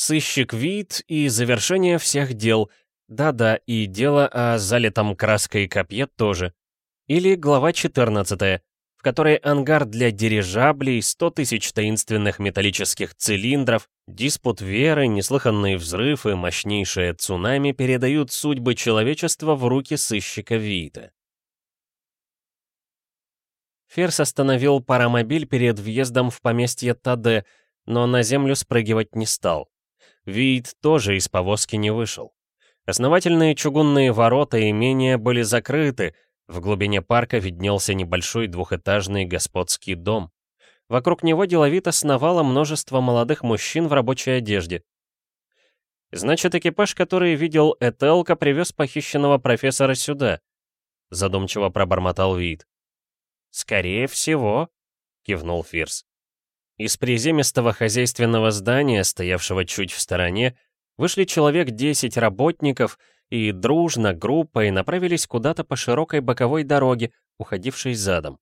Сыщик вид и завершение всех дел. Да-да, и дело о залитом краской копье тоже. Или глава 14, в которой ангар для дирижаблей, 100 тысяч таинственных металлических цилиндров, диспут веры, неслыханные взрывы, мощнейшее цунами передают судьбы человечества в руки сыщика Виита. Ферс остановил паромобиль перед въездом в поместье Таде, но на землю спрыгивать не стал. Вид тоже из повозки не вышел. Основательные чугунные ворота имения были закрыты, в глубине парка виднелся небольшой двухэтажный господский дом. Вокруг него деловито сновало множество молодых мужчин в рабочей одежде. «Значит, экипаж, который видел Этелка, привез похищенного профессора сюда», задумчиво пробормотал Вид. «Скорее всего», — кивнул Фирс. Из приземистого хозяйственного здания, стоявшего чуть в стороне, вышли человек 10 работников и дружно, группой направились куда-то по широкой боковой дороге, уходившей задом.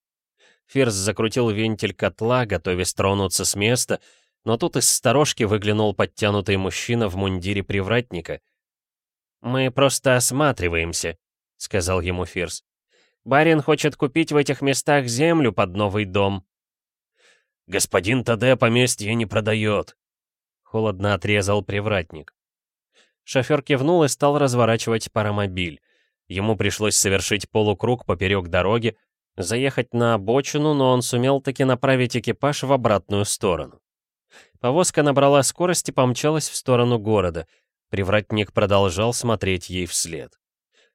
Фирс закрутил вентиль котла, готовясь тронуться с места, но тут из сторожки выглянул подтянутый мужчина в мундире привратника. «Мы просто осматриваемся», — сказал ему Фирс. Барин хочет купить в этих местах землю под новый дом». «Господин Таде поместье не продает», — холодно отрезал привратник. Шофер кивнул и стал разворачивать паромобиль. Ему пришлось совершить полукруг поперек дороги, заехать на обочину, но он сумел таки направить экипаж в обратную сторону. Повозка набрала скорость и помчалась в сторону города. Привратник продолжал смотреть ей вслед.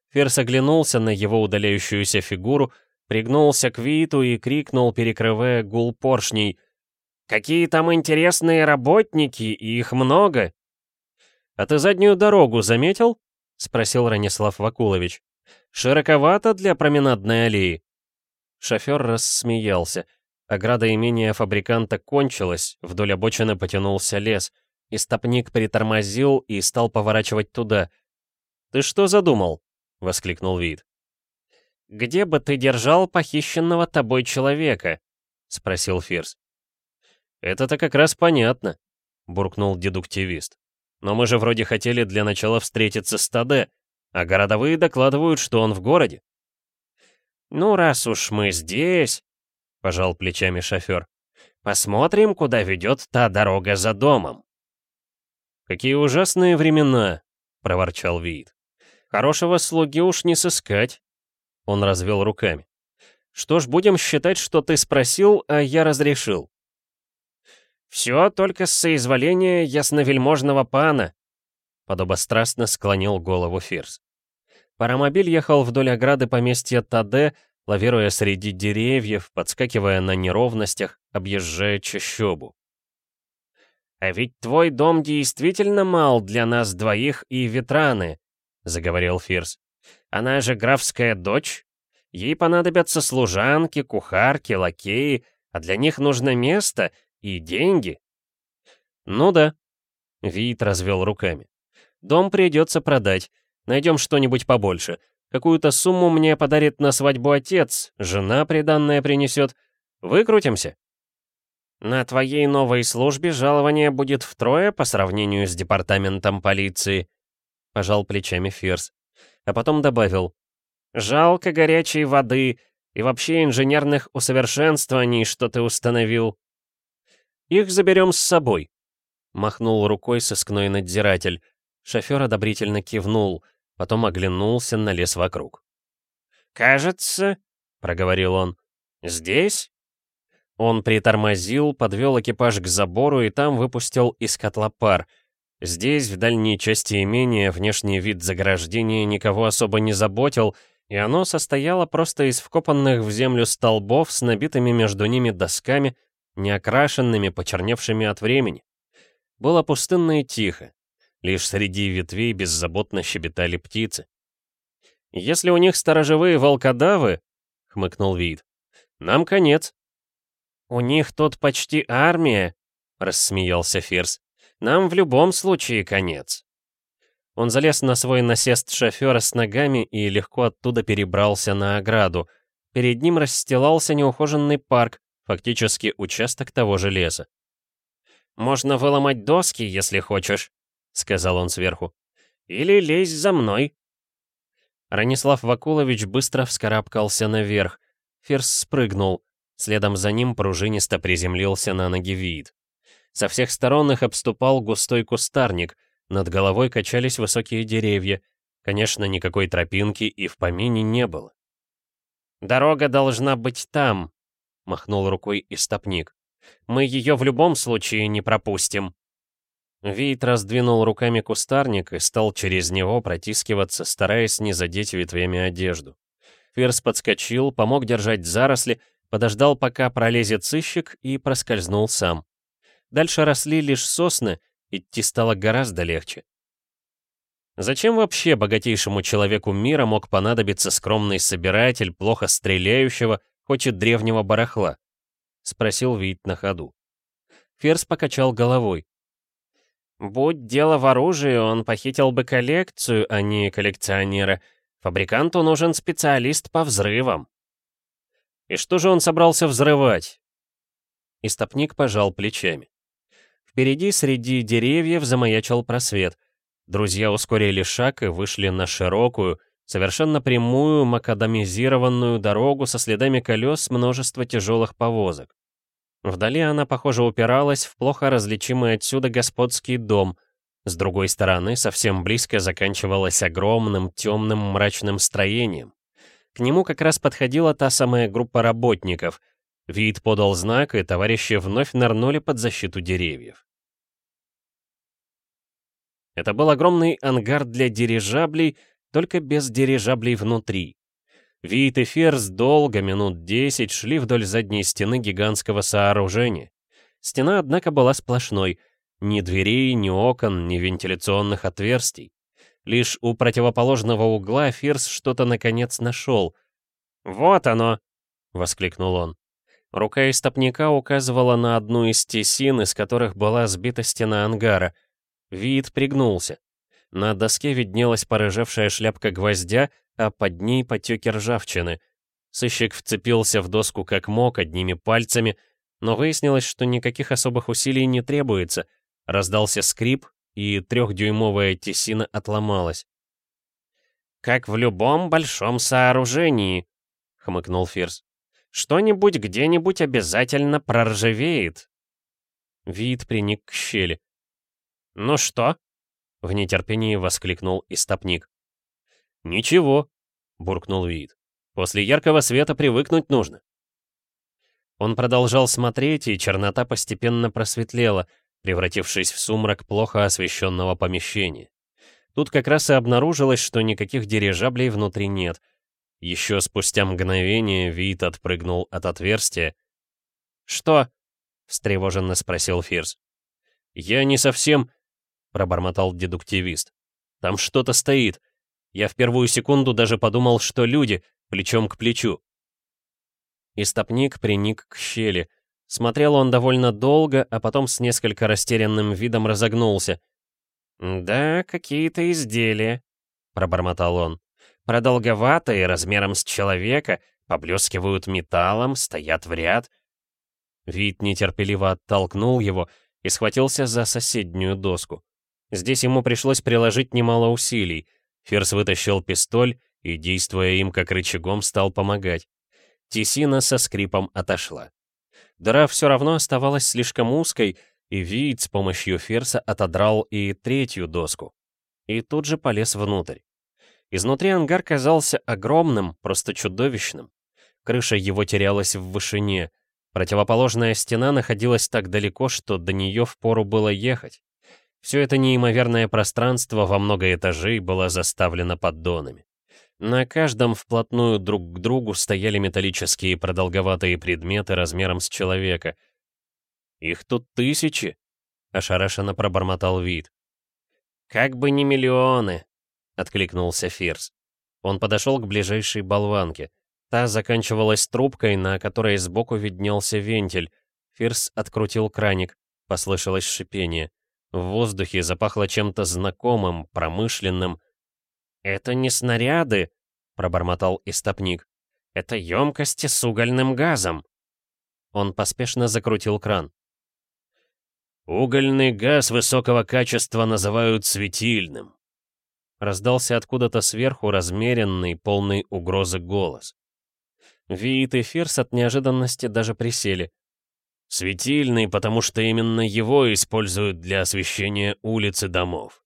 Ферс оглянулся на его удаляющуюся фигуру, пригнулся к Виту и крикнул, перекрывая гул поршней. «Какие там интересные работники, и их много!» «А ты заднюю дорогу заметил?» — спросил Ранислав Вакулович. «Широковато для променадной аллеи». Шофер рассмеялся. Ограда имения фабриканта кончилась, вдоль обочины потянулся лес. Истопник притормозил и стал поворачивать туда. «Ты что задумал?» — воскликнул Вид. «Где бы ты держал похищенного тобой человека?» — спросил Фирс. «Это-то как раз понятно», — буркнул дедуктивист. «Но мы же вроде хотели для начала встретиться с Таде, а городовые докладывают, что он в городе». «Ну, раз уж мы здесь», — пожал плечами шофер, — «посмотрим, куда ведет та дорога за домом». «Какие ужасные времена», — проворчал Вид. Хорошего слуги уж не сыскать. Он развел руками. Что ж, будем считать, что ты спросил, а я разрешил. Все только с соизволения ясновельможного пана. Подобострастно склонил голову Фирс. Паромобиль ехал вдоль ограды поместья Таде, лавируя среди деревьев, подскакивая на неровностях, объезжая чащобу. «А ведь твой дом действительно мал для нас двоих и ветраны», — заговорил Фирс. «Она же графская дочь. Ей понадобятся служанки, кухарки, лакеи, а для них нужно место и деньги». «Ну да», — Вит развел руками. «Дом придется продать. Найдем что-нибудь побольше. Какую-то сумму мне подарит на свадьбу отец, жена приданная принесет. Выкрутимся». «На твоей новой службе жалование будет втрое по сравнению с департаментом полиции», — пожал плечами Фирс. А потом добавил. «Жалко горячей воды и вообще инженерных усовершенствований, что ты установил». «Их заберем с собой», — махнул рукой сыскной надзиратель. Шофер одобрительно кивнул, потом оглянулся на лес вокруг. «Кажется», — проговорил он, — «здесь?» Он притормозил, подвел экипаж к забору и там выпустил из котла пар — Здесь, в дальней части имения, внешний вид заграждения никого особо не заботил, и оно состояло просто из вкопанных в землю столбов с набитыми между ними досками, неокрашенными, почерневшими от времени. Было пустынно и тихо. Лишь среди ветвей беззаботно щебетали птицы. «Если у них сторожевые волкодавы», — хмыкнул Вид, — «нам конец». «У них тут почти армия», — рассмеялся Фирс. Нам в любом случае конец. Он залез на свой насест шофера с ногами и легко оттуда перебрался на ограду. Перед ним расстилался неухоженный парк, фактически участок того же леса. «Можно выломать доски, если хочешь», — сказал он сверху. «Или лезь за мной». Ранислав Вакулович быстро вскарабкался наверх. Ферс спрыгнул. Следом за ним пружинисто приземлился на ноги вид. Со всех сторон их обступал густой кустарник, над головой качались высокие деревья. Конечно, никакой тропинки и в помине не было. «Дорога должна быть там», — махнул рукой истопник. «Мы ее в любом случае не пропустим». Вид раздвинул руками кустарник и стал через него протискиваться, стараясь не задеть ветвями одежду. Ферс подскочил, помог держать заросли, подождал, пока пролезет сыщик, и проскользнул сам. Дальше росли лишь сосны, идти стало гораздо легче. Зачем вообще богатейшему человеку мира мог понадобиться скромный собиратель, плохо стреляющего, хоть и древнего барахла? Спросил Вит на ходу. Ферс покачал головой. Будь дело в оружии, он похитил бы коллекцию, а не коллекционера. Фабриканту нужен специалист по взрывам. И что же он собрался взрывать? Истопник пожал плечами. Впереди среди деревьев замаячил просвет. Друзья ускорили шаг и вышли на широкую, совершенно прямую макадамизированную дорогу со следами колес множества тяжелых повозок. Вдали она, похоже, упиралась в плохо различимый отсюда господский дом. С другой стороны, совсем близко заканчивалась огромным, темным, мрачным строением. К нему как раз подходила та самая группа работников. Вид подал знак, и товарищи вновь нырнули под защиту деревьев. Это был огромный ангар для дирижаблей, только без дирижаблей внутри. Вит и Ферзь долго, минут десять, шли вдоль задней стены гигантского сооружения. Стена, однако, была сплошной. Ни дверей, ни окон, ни вентиляционных отверстий. Лишь у противоположного угла Фирс что-то наконец нашел. «Вот оно!» — воскликнул он. Рука истопника указывала на одну из тесин, из которых была сбита стена ангара. Вид пригнулся. На доске виднелась порыжевшая шляпка гвоздя, а под ней потеки ржавчины. Сыщик вцепился в доску как мог, одними пальцами, но выяснилось, что никаких особых усилий не требуется. Раздался скрип, и трехдюймовая тесина отломалась. «Как в любом большом сооружении», — хмыкнул Фирс. «Что-нибудь где-нибудь обязательно проржавеет». Вид приник к щели. «Ну что?» — в нетерпении воскликнул истопник. «Ничего», — буркнул Вид. «После яркого света привыкнуть нужно». Он продолжал смотреть, и чернота постепенно просветлела, превратившись в сумрак плохо освещенного помещения. Тут как раз и обнаружилось, что никаких дирижаблей внутри нет. Еще спустя мгновение Вид отпрыгнул от отверстия. «Что?» — встревоженно спросил Фирс. «Я не совсем...» — пробормотал дедуктивист. «Там что-то стоит. Я в первую секунду даже подумал, что люди, плечом к плечу. Истопник приник к щели. Смотрел он довольно долго, а потом с несколько растерянным видом разогнулся. «Да, какие-то изделия», — пробормотал он. «Продолговатые, размером с человека, поблескивают металлом, стоят в ряд». Вид нетерпеливо оттолкнул его и схватился за соседнюю доску. Здесь ему пришлось приложить немало усилий — Ферс вытащил пистоль и, действуя им как рычагом, стал помогать. Тесина со скрипом отошла. Дыра все равно оставалась слишком узкой, и Вид с помощью Ферса отодрал и третью доску. И тут же полез внутрь. Изнутри ангар казался огромным, просто чудовищным. Крыша его терялась в вышине. Противоположная стена находилась так далеко, что до нее впору было ехать. Все это неимоверное пространство во много этажей было заставлено поддонами. На каждом вплотную друг к другу стояли металлические продолговатые предметы размером с человека. «Их тут тысячи!» — ошарашенно пробормотал вид. «Как бы не миллионы!» — откликнулся Фирс. Он подошел к ближайшей болванке. Та заканчивалась трубкой, на которой сбоку виднелся вентиль. Фирс открутил краник. Послышалось шипение. В воздухе запахло чем-то знакомым, промышленным. «Это не снаряды», — пробормотал истопник. «Это емкости с угольным газом». Он поспешно закрутил кран. Угольный газ высокого качества называют светильным. Раздался откуда-то сверху размеренный, полный угрозы голос. Виит и Фирс от неожиданности даже присели. Светильный, потому что именно его используют для освещения улиц и домов.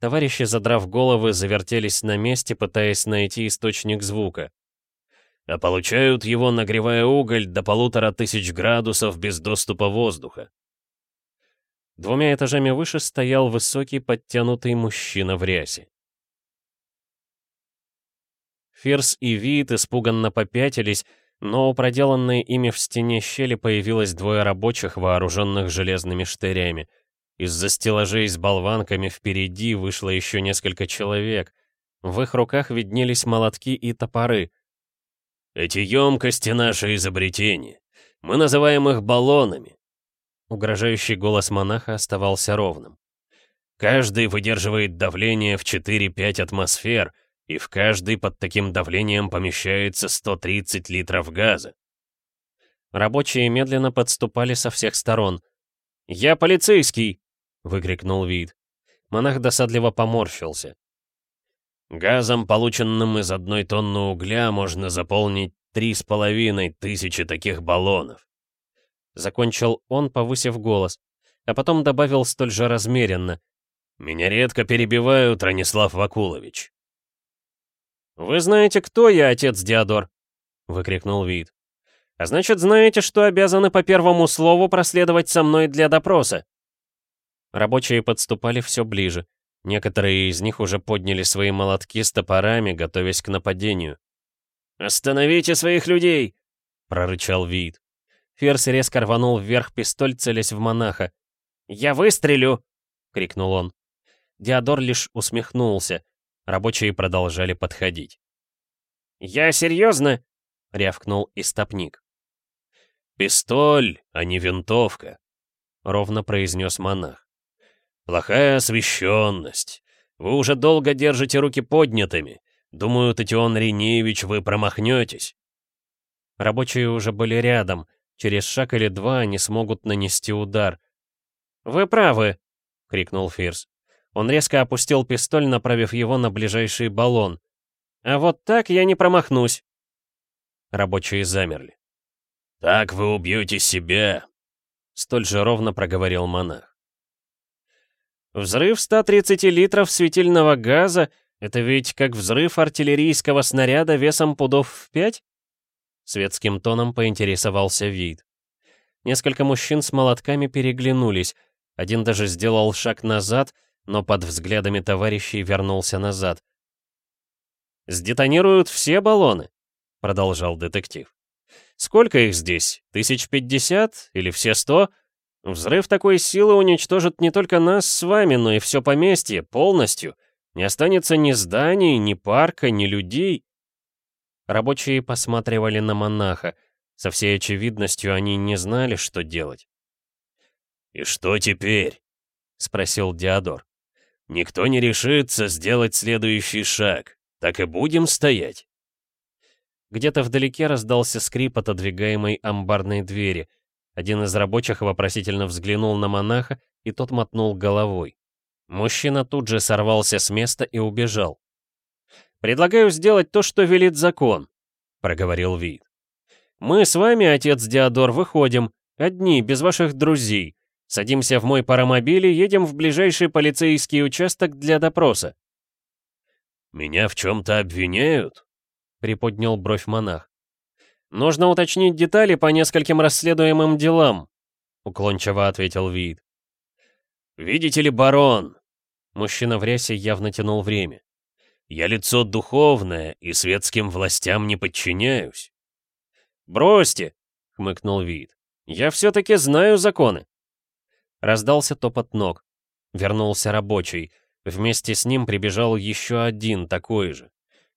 Товарищи, задрав головы, завертелись на месте, пытаясь найти источник звука. А получают его, нагревая уголь до полутора тысяч градусов без доступа воздуха. Двумя этажами выше стоял высокий подтянутый мужчина в рясе. Фирс и Вит испуганно попятились, но у проделанной ими в стене щели появилось двое рабочих, вооруженных железными штырями. Из-за стеллажей с болванками впереди вышло еще несколько человек. В их руках виднелись молотки и топоры. «Эти емкости — наше изобретение. Мы называем их баллонами. Угрожающий голос монаха оставался ровным. «Каждый выдерживает давление в 4-5 атмосфер, и в каждый под таким давлением помещается 130 литров газа». Рабочие медленно подступали со всех сторон. «Я полицейский!» — выкрикнул Вид. Монах досадливо поморщился. «Газом, полученным из одной тонны угля, можно заполнить три с половиной тысячи таких баллонов. Закончил он, повысив голос, а потом добавил столь же размеренно. «Меня редко перебивают, Ранислав Вакулович». «Вы знаете, кто я, отец Диодор?» — выкрикнул Вид. «А значит, знаете, что обязаны по первому слову проследовать со мной для допроса?» Рабочие подступали все ближе. Некоторые из них уже подняли свои молотки с топорами, готовясь к нападению. «Остановите своих людей!» — прорычал Вид. Ферс резко рванул вверх пистоль, целясь в монаха. «Я выстрелю!» — крикнул он. Диодор лишь усмехнулся. Рабочие продолжали подходить. «Я серьезно?» — рявкнул истопник. «Пистоль, а не винтовка», — ровно произнес монах. «Плохая освещенность. Вы уже долго держите руки поднятыми. Думаю, Татьон Ренеевич, вы промахнетесь». Рабочие уже были рядом, Через шаг или два они смогут нанести удар. «Вы правы!» — крикнул Фирс. Он резко опустил пистоль, направив его на ближайший баллон. «А вот так я не промахнусь!» Рабочие замерли. «Так вы убьете себя!» — столь же ровно проговорил монах. «Взрыв 130 литров светильного газа — это ведь как взрыв артиллерийского снаряда весом пудов в пять?» Светским тоном поинтересовался вид. Несколько мужчин с молотками переглянулись. Один даже сделал шаг назад, но под взглядами товарищей вернулся назад. «Сдетонируют все баллоны?» — продолжал детектив. «Сколько их здесь? Тысяч пятьдесят? Или все сто? Взрыв такой силы уничтожит не только нас с вами, но и все поместье, полностью. Не останется ни зданий, ни парка, ни людей. Рабочие посматривали на монаха. Со всей очевидностью они не знали, что делать. «И что теперь?» — спросил Диодор. «Никто не решится сделать следующий шаг. Так и будем стоять?» Где-то вдалеке раздался скрип отодвигаемой амбарной двери. Один из рабочих вопросительно взглянул на монаха, и тот мотнул головой. Мужчина тут же сорвался с места и убежал. «Предлагаю сделать то, что велит закон», — проговорил Вид. «Мы с вами, отец Диодор, выходим, одни, без ваших друзей. Садимся в мой паромобиль и едем в ближайший полицейский участок для допроса». «Меня в чем-то обвиняют?» — приподнял бровь монах. «Нужно уточнить детали по нескольким расследуемым делам», — уклончиво ответил Вид. «Видите ли, барон?» Мужчина в рясе явно тянул время. Я лицо духовное и светским властям не подчиняюсь. «Бросьте!» — хмыкнул Вид. «Я все-таки знаю законы!» Раздался топот ног. Вернулся рабочий. Вместе с ним прибежал еще один такой же.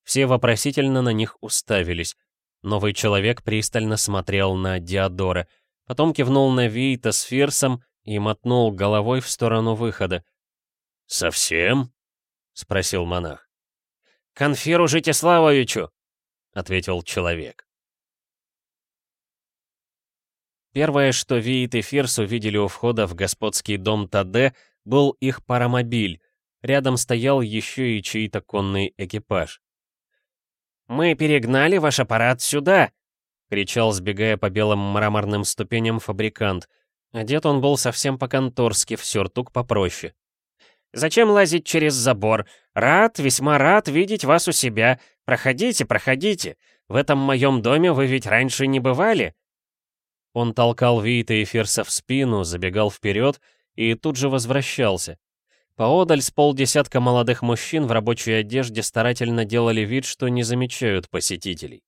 Все вопросительно на них уставились. Новый человек пристально смотрел на Диодора, потом кивнул на Вита с Фирсом и мотнул головой в сторону выхода. «Совсем?» — спросил монах. «Конфиру Житиславовичу!» — ответил человек. Первое, что Виит и Фирс увидели у входа в господский дом Таде, был их паромобиль. Рядом стоял еще и чей-то конный экипаж. «Мы перегнали ваш аппарат сюда!» — кричал, сбегая по белым мраморным ступеням фабрикант. Одет он был совсем по-конторски, в сюртук попроще. «Зачем лазить через забор? Рад, весьма рад видеть вас у себя. Проходите, проходите. В этом моем доме вы ведь раньше не бывали?» Он толкал Вита и Ферса в спину, забегал вперед и тут же возвращался. Поодаль с полдесятка молодых мужчин в рабочей одежде старательно делали вид, что не замечают посетителей.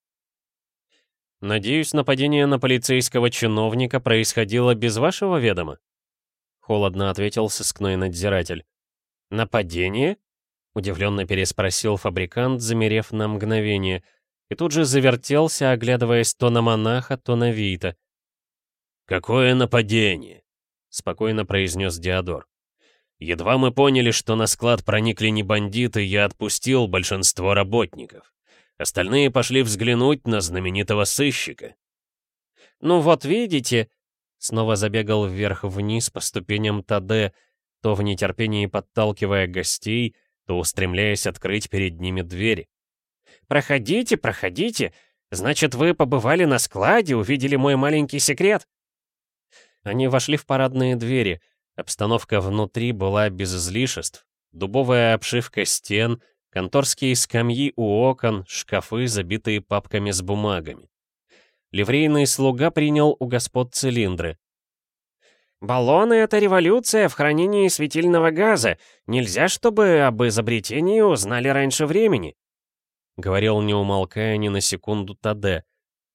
«Надеюсь, нападение на полицейского чиновника происходило без вашего ведома?» Холодно ответил сыскной надзиратель. «Нападение?» — удивленно переспросил фабрикант, замерев на мгновение, и тут же завертелся, оглядываясь то на монаха, то на Вита. «Какое нападение?» — спокойно произнес Диодор. «Едва мы поняли, что на склад проникли не бандиты, я отпустил большинство работников. Остальные пошли взглянуть на знаменитого сыщика». «Ну вот видите...» Снова забегал вверх-вниз по ступеням Таде, то в нетерпении подталкивая гостей, то устремляясь открыть перед ними двери. «Проходите, проходите! Значит, вы побывали на складе, увидели мой маленький секрет?» Они вошли в парадные двери. Обстановка внутри была без излишеств. Дубовая обшивка стен, конторские скамьи у окон, шкафы, забитые папками с бумагами. Ливрейный слуга принял у господ цилиндры. «Баллоны — это революция в хранении светильного газа. Нельзя, чтобы об изобретении узнали раньше времени», — говорил, не умолкая ни на секунду Таде.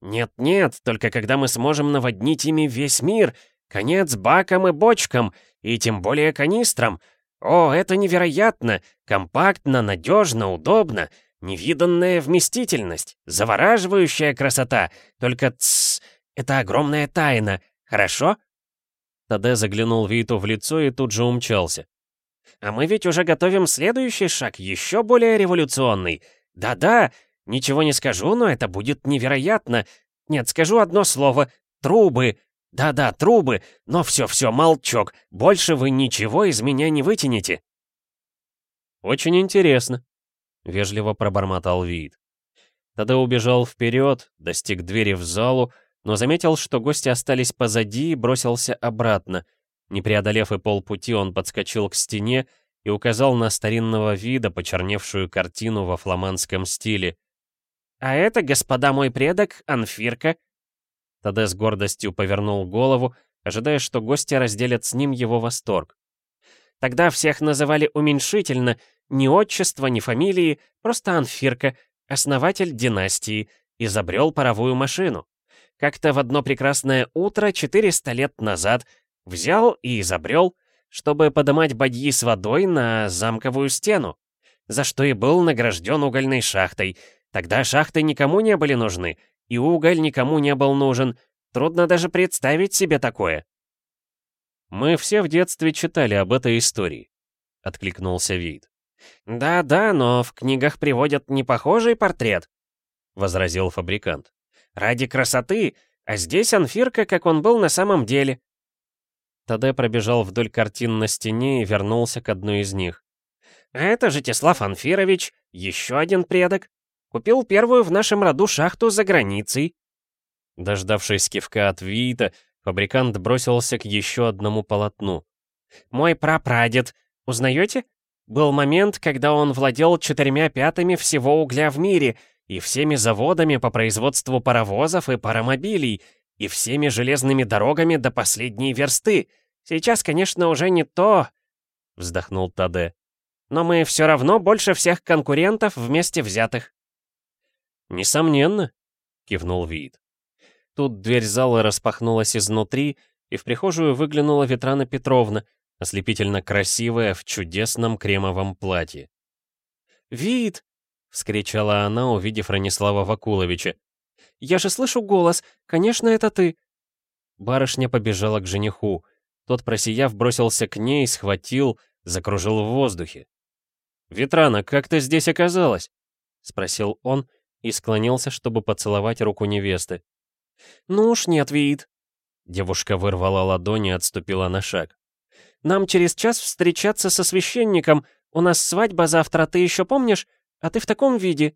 «Нет-нет, только когда мы сможем наводнить ими весь мир, Конец бакам и бочкам, и тем более канистрам. О, это невероятно! Компактно, надежно, удобно. Невиданная вместительность, завораживающая красота. Только тссс, это огромная тайна. Хорошо? Таде заглянул Виту в лицо и тут же умчался. А мы ведь уже готовим следующий шаг, еще более революционный. Да-да, ничего не скажу, но это будет невероятно. Нет, скажу одно слово. Трубы. «Да-да, трубы, но все-все, молчок, больше вы ничего из меня не вытянете». «Очень интересно», — вежливо пробормотал Вид. Тогда убежал вперед, достиг двери в залу, но заметил, что гости остались позади и бросился обратно. Не преодолев и полпути, он подскочил к стене и указал на старинного вида почерневшую картину во фламандском стиле. «А это, господа мой предок, Анфирка, Таде с гордостью повернул голову, ожидая, что гости разделят с ним его восторг. Тогда всех называли уменьшительно, ни отчества, ни фамилии, просто Анфирка, основатель династии, изобрел паровую машину. Как-то в одно прекрасное утро 400 лет назад взял и изобрел, чтобы подымать бадьи с водой на замковую стену, за что и был награжден угольной шахтой. Тогда шахты никому не были нужны, и уголь никому не был нужен. Трудно даже представить себе такое. «Мы все в детстве читали об этой истории», — откликнулся Вид. «Да-да, но в книгах приводят непохожий портрет», — возразил фабрикант. «Ради красоты, а здесь Анфирка, как он был на самом деле». Таде пробежал вдоль картин на стене и вернулся к одной из них. «А это же Теслав Анфирович, еще один предок. Купил первую в нашем роду шахту за границей». Дождавшись кивка от Виита, фабрикант бросился к еще одному полотну. «Мой прапрадед, узнаете? Был момент, когда он владел четырьмя пятыми всего угля в мире и всеми заводами по производству паровозов и паромобилей, и всеми железными дорогами до последней версты. Сейчас, конечно, уже не то», — вздохнул Таде. «Но мы все равно больше всех конкурентов вместе взятых». «Несомненно», — кивнул Вид. Тут дверь зала распахнулась изнутри, и в прихожую выглянула Ветрана Петровна, ослепительно красивая в чудесном кремовом платье. «Вид!» — вскричала она, увидев Ранислава Вакуловича. «Я же слышу голос! Конечно, это ты!» Барышня побежала к жениху. Тот, просияв, бросился к ней, схватил, закружил в воздухе. «Ветрана, как ты здесь оказалась?» — спросил он, и склонился, чтобы поцеловать руку невесты. «Ну уж нет, Виит», Девушка вырвала ладони и отступила на шаг. «Нам через час встречаться со священником. У нас свадьба завтра, ты еще помнишь? А ты в таком виде».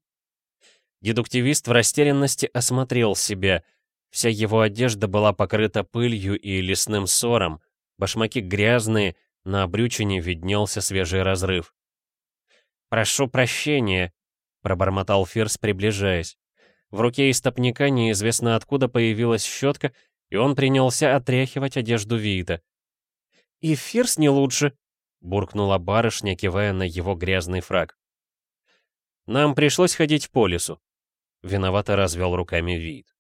Дедуктивист в растерянности осмотрел себя. Вся его одежда была покрыта пылью и лесным ссором, башмаки грязные, на обрючине виднелся свежий разрыв. «Прошу прощения», — пробормотал Фирс, приближаясь. В руке истопника неизвестно откуда появилась щетка, и он принялся отряхивать одежду Виита. «И Фирс не лучше», — буркнула барышня, кивая на его грязный фраг. «Нам пришлось ходить по лесу», — виновато развел руками Виит.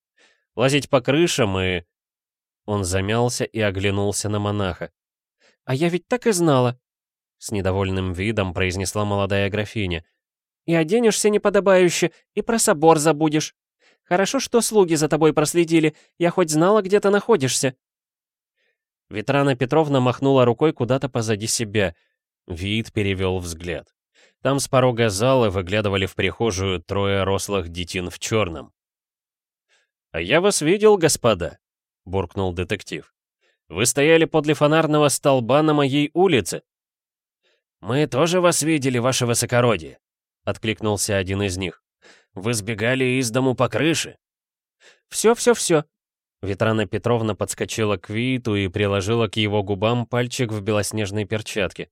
«Лазить по крышам и...» Он замялся и оглянулся на монаха. «А я ведь так и знала», — с недовольным видом произнесла молодая графиня. «И оденешься неподобающе, и про собор забудешь. Хорошо, что слуги за тобой проследили, я хоть знала, где ты находишься». Ветрана Петровна махнула рукой куда-то позади себя. Вид перевел взгляд. Там с порога зала выглядывали в прихожую трое рослых детин в черном. «А я вас видел, господа», — буркнул детектив. «Вы стояли подле фонарного столба на моей улице». «Мы тоже вас видели, ваше высокородие», — откликнулся один из них. «Вы сбегали из дому по крыше». «Все-все-все», Ветрана Петровна подскочила к Виту и приложила к его губам пальчик в белоснежной перчатке.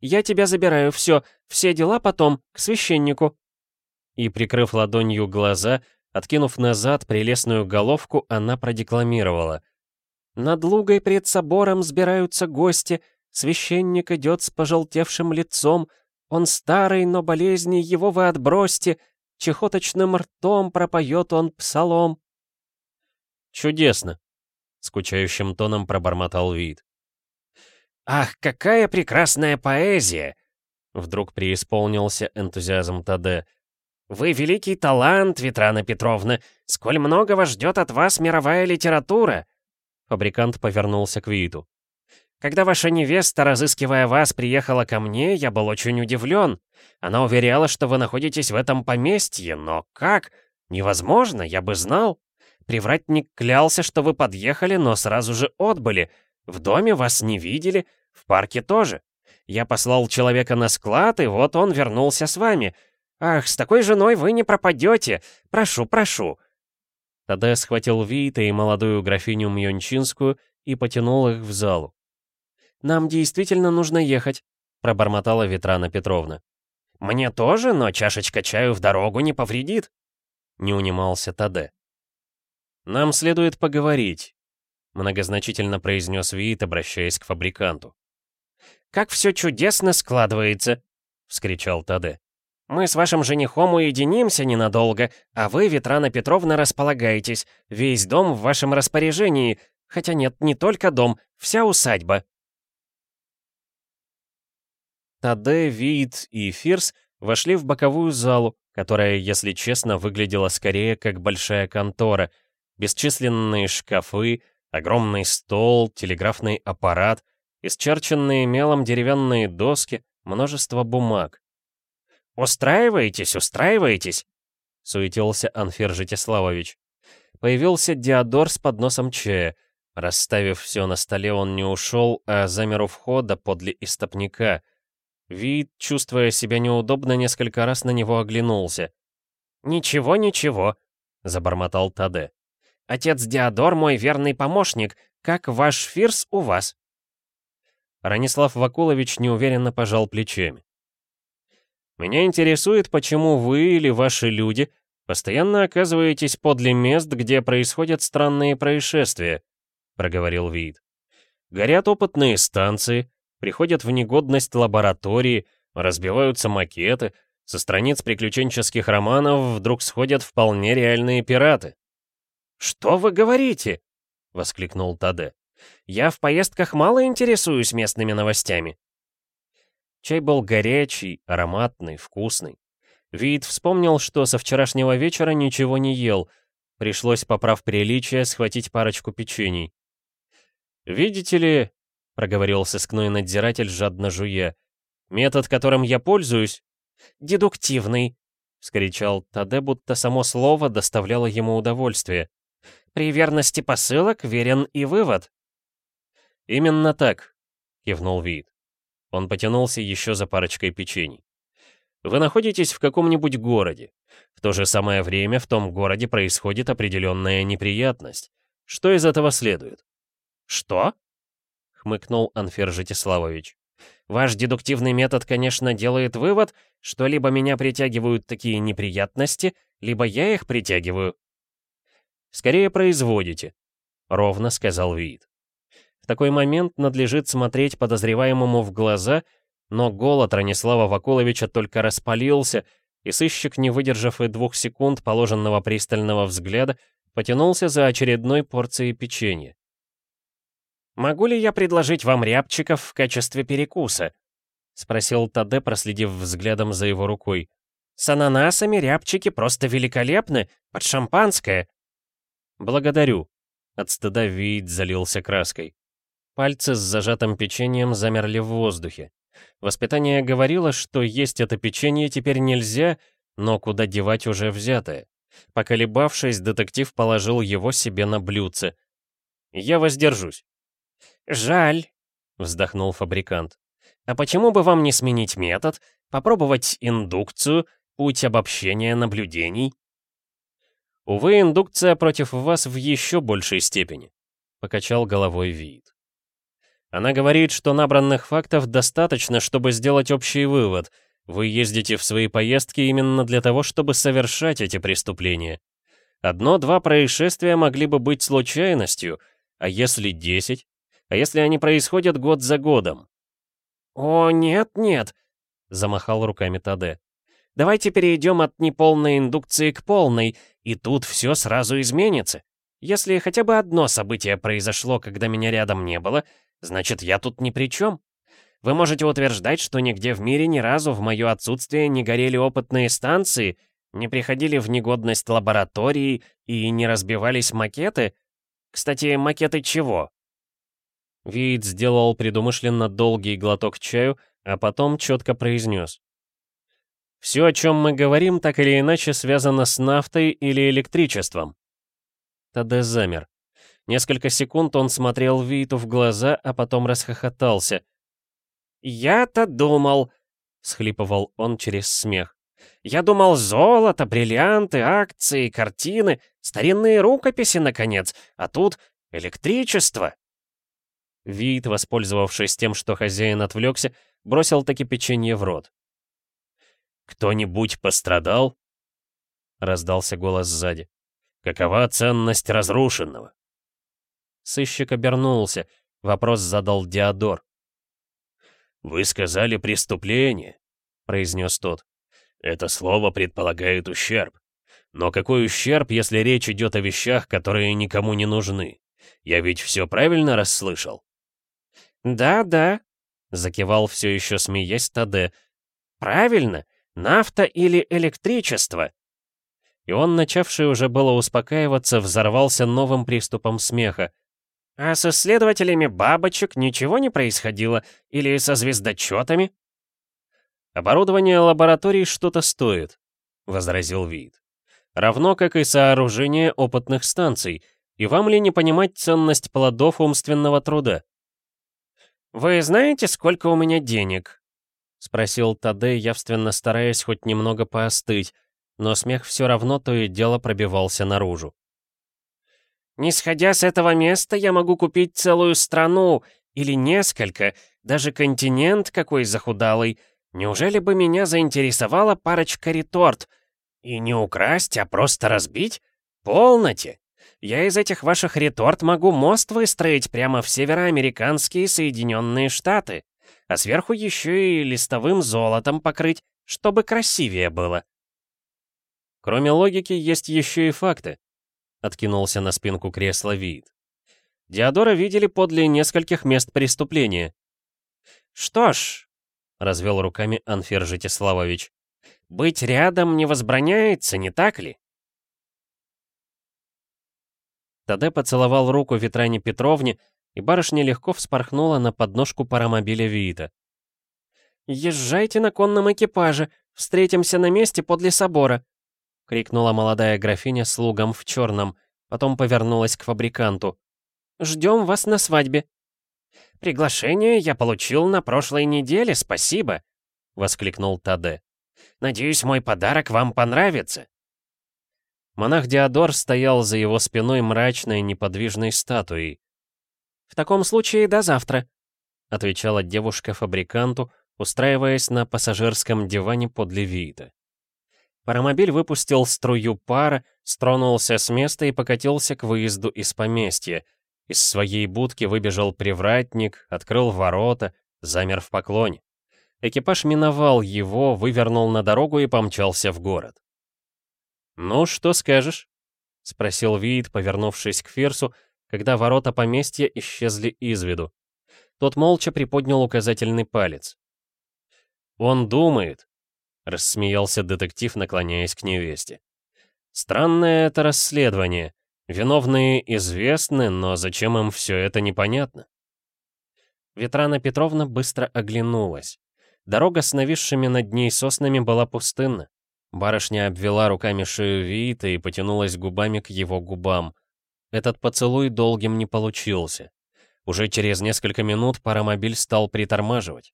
«Я тебя забираю, все, все дела потом, к священнику». И, прикрыв ладонью глаза, откинув назад прелестную головку, она продекламировала. «Над лугой пред собором сбираются гости, священник идет с пожелтевшим лицом, он старый, но болезни его вы отбросьте, чехоточным ртом пропоет он псалом». «Чудесно!» — скучающим тоном пробормотал вид. «Ах, какая прекрасная поэзия!» Вдруг преисполнился энтузиазм Таде. «Вы великий талант, Ветрана Петровна! Сколь многого ждет от вас мировая литература!» Фабрикант повернулся к Виту. «Когда ваша невеста, разыскивая вас, приехала ко мне, я был очень удивлен. Она уверяла, что вы находитесь в этом поместье, но как? Невозможно, я бы знал. Привратник клялся, что вы подъехали, но сразу же отбыли. В доме вас не видели, в парке тоже. Я послал человека на склад, и вот он вернулся с вами. Ах, с такой женой вы не пропадете. Прошу, прошу». Таде схватил Вита и молодую графиню Мьончинскую и потянул их в залу. «Нам действительно нужно ехать», — пробормотала Ветрана Петровна. «Мне тоже, но чашечка чаю в дорогу не повредит», — не унимался Таде. «Нам следует поговорить», — многозначительно произнес Виит, обращаясь к фабриканту. «Как все чудесно складывается!» — вскричал Таде. «Мы с вашим женихом уединимся ненадолго, а вы, Ветрана Петровна, располагаетесь. Весь дом в вашем распоряжении. Хотя нет, не только дом, вся усадьба». Таде, Виит и Фирс вошли в боковую залу, которая, если честно, выглядела скорее как большая контора — Бесчисленные шкафы, огромный стол, телеграфный аппарат, исчерченные мелом деревянные доски, множество бумаг. «Устраиваетесь, устраиваетесь!» — суетился Анфир Житиславович. Появился Диодор с подносом чая. Расставив все на столе, он не ушел, а замер у входа подле истопника. Вид, чувствуя себя неудобно, несколько раз на него оглянулся. «Ничего, ничего», — забормотал Таде. Отец Диодор мой верный помощник, как ваш Фирс у вас». Ранислав Вакулович неуверенно пожал плечами. «Меня интересует, почему вы или ваши люди постоянно оказываетесь подле мест, где происходят странные происшествия», — проговорил Вид. «Горят опытные станции, приходят в негодность лаборатории, разбиваются макеты, со страниц приключенческих романов вдруг сходят вполне реальные пираты. «Что вы говорите?» — воскликнул Таде. «Я в поездках мало интересуюсь местными новостями». Чай был горячий, ароматный, вкусный. Вид вспомнил, что со вчерашнего вечера ничего не ел. Пришлось, поправ приличия, схватить парочку печений. «Видите ли», — проговорил сыскной надзиратель, жадно жуя, «метод, которым я пользуюсь...» «Дедуктивный», — вскричал Таде, будто само слово доставляло ему удовольствие. При верности посылок верен и вывод. Именно так, кивнул Вид. Он потянулся еще за парочкой печений. Вы находитесь в каком-нибудь городе. В то же самое время в том городе происходит определенная неприятность. Что из этого следует? Что? хмыкнул Анфер Житиславович. Ваш дедуктивный метод, конечно, делает вывод, что либо меня притягивают такие неприятности, либо я их притягиваю. Скорее производите, ровно сказал Вид. Такой момент надлежит смотреть подозреваемому в глаза, но голод Ранислава Вакуловича только распалился, и сыщик, не выдержав и двух секунд положенного пристального взгляда, потянулся за очередной порцией печенья. «Могу ли я предложить вам рябчиков в качестве перекуса?» — спросил Таде, проследив взглядом за его рукой. «С ананасами рябчики просто великолепны, под шампанское». «Благодарю», — от стыда вид залился краской. Пальцы с зажатым печеньем замерли в воздухе. Воспитание говорило, что есть это печенье теперь нельзя, но куда девать уже взятое. Поколебавшись, детектив положил его себе на блюдце. «Я воздержусь». «Жаль», — вздохнул фабрикант. «А почему бы вам не сменить метод, попробовать индукцию, путь обобщения наблюдений?» «Увы, индукция против вас в еще большей степени», — покачал головой вид. Она говорит, что набранных фактов достаточно, чтобы сделать общий вывод. Вы ездите в свои поездки именно для того, чтобы совершать эти преступления. Одно-два происшествия могли бы быть случайностью, а если десять? А если они происходят год за годом? «О, нет-нет», — замахал руками Таде. «Давайте перейдем от неполной индукции к полной, и тут все сразу изменится. Если хотя бы одно событие произошло, когда меня рядом не было, значит, я тут ни при чем. Вы можете утверждать, что нигде в мире ни разу в мое отсутствие не горели опытные станции, не приходили в негодность лаборатории и не разбивались макеты? Кстати, макеты чего? Вид сделал предумышленно долгий глоток чаю, а потом четко произнес. «Все, о чем мы говорим, так или иначе связано с нафтой или электричеством». Таде замер. Несколько секунд он смотрел Виту в глаза, а потом расхохотался. «Я-то думал...» — схлипывал он через смех. «Я думал, золото, бриллианты, акции, картины, старинные рукописи, наконец, а тут электричество». Вид, воспользовавшись тем, что хозяин отвлекся, бросил таки печенье в рот. «Кто-нибудь пострадал?» — раздался голос сзади. «Какова ценность разрушенного?» Сыщик обернулся. Вопрос задал Диодор. «Вы сказали преступление», — произнес тот. «Это слово предполагает ущерб. Но какой ущерб, если речь идет о вещах, которые никому не нужны? Я ведь все правильно расслышал?» «Да-да», — закивал все еще смеясь Таде. «Правильно, нафта или электричество?» И он, начавший уже было успокаиваться, взорвался новым приступом смеха. «А с исследователями бабочек ничего не происходило? Или со звездочетами?» «Оборудование лабораторий что-то стоит», — возразил Вид. «Равно как и сооружение опытных станций. И вам ли не понимать ценность плодов умственного труда?» «Вы знаете, сколько у меня денег?» — спросил Таде, явственно стараясь хоть немного поостыть, но смех все равно то и дело пробивался наружу. «Не сходя с этого места, я могу купить целую страну, или несколько, даже континент какой захудалый. Неужели бы меня заинтересовала парочка реторт? И не украсть, а просто разбить? Полноте!» Я из этих ваших реторт могу мост выстроить прямо в североамериканские Соединенные Штаты, а сверху еще и листовым золотом покрыть, чтобы красивее было. Кроме логики, есть еще и факты. Откинулся на спинку кресла Вид. Диодора видели подле нескольких мест преступления. Что ж, развел руками Анфер Житиславович, быть рядом не возбраняется, не так ли? Таде поцеловал руку Ветране Петровне, и барышня легко вспорхнула на подножку паромобиля Виита. «Езжайте на конном экипаже, встретимся на месте подле собора», — крикнула молодая графиня слугам в черном. Потом повернулась к фабриканту. «Ждем вас на свадьбе». «Приглашение я получил на прошлой неделе, спасибо», — воскликнул Таде. «Надеюсь, мой подарок вам понравится». Монах Диодор стоял за его спиной мрачной неподвижной статуей. «В таком случае до завтра», — отвечала девушка фабриканту, устраиваясь на пассажирском диване подле Виита. Паромобиль выпустил струю пара, стронулся с места и покатился к выезду из поместья. Из своей будки выбежал привратник, открыл ворота, замер в поклоне. Экипаж миновал его, вывернул на дорогу и помчался в город. «Ну, что скажешь?» — спросил Виит, повернувшись к Фирсу, когда ворота поместья исчезли из виду. Тот молча приподнял указательный палец. «Он думает», рассмеялся детектив, наклоняясь к невесте. Странное это расследование. Виновные известны, но зачем им все это непонятно? Ветрана Петровна быстро оглянулась. Дорога с нависшими над ней соснами была пустынна. Барышня обвела руками шею Виита и потянулась губами к его губам. Этот поцелуй долгим не получился. Уже через несколько минут паромобиль стал притормаживать.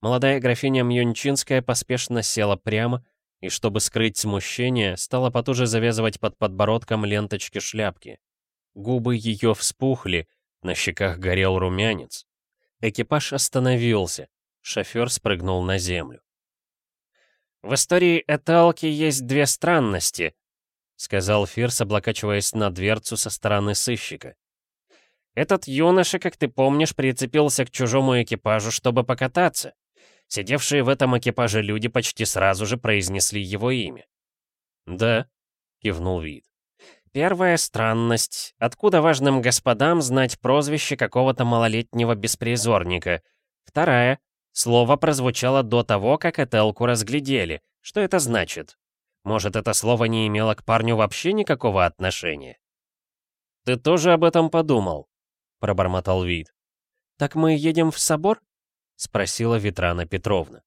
Молодая графиня Мьончинская поспешно села прямо и, чтобы скрыть смущение, стала потуже завязывать под подбородком ленточки шляпки. Губы ее вспухли, на щеках горел румянец. Экипаж остановился, шофер спрыгнул на землю. «В истории Эталки есть две странности», — сказал Фирс, облокачиваясь на дверцу со стороны сыщика. «Этот юноша, как ты помнишь, прицепился к чужому экипажу, чтобы покататься. Сидевшие в этом экипаже люди почти сразу же произнесли его имя. «Да», — кивнул Вид. «Первая странность. Откуда важным господам знать прозвище какого-то малолетнего беспризорника? Вторая. Слово прозвучало до того, как Этелку разглядели. Что это значит? Может, это слово не имело к парню вообще никакого отношения?» «Ты тоже об этом подумал?» — пробормотал Вид. «Так мы едем в собор?» — спросила Ветрана Петровна.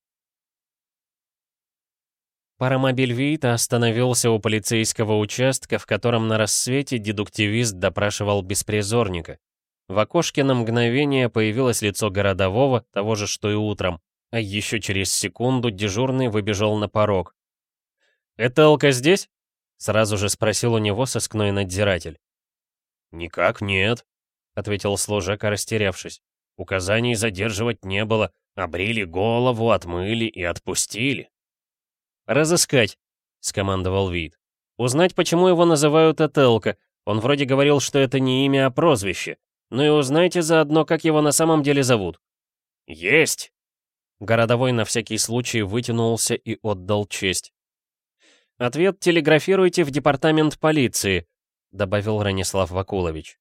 Паромобиль Виита остановился у полицейского участка, в котором на рассвете дедуктивист допрашивал беспризорника. В окошке на мгновение появилось лицо городового, того же, что и утром, а еще через секунду дежурный выбежал на порог. «Это Алка здесь?» — сразу же спросил у него сыскной надзиратель. «Никак нет», — ответил служака, растерявшись. Указаний задерживать не было. Обрили голову, отмыли и отпустили. «Разыскать», — скомандовал Вид. «Узнать, почему его называют Этелка. Он вроде говорил, что это не имя, а прозвище. Ну и узнайте заодно, как его на самом деле зовут». «Есть!» Городовой на всякий случай вытянулся и отдал честь. «Ответ телеграфируйте в департамент полиции», — добавил Ранислав Вакулович.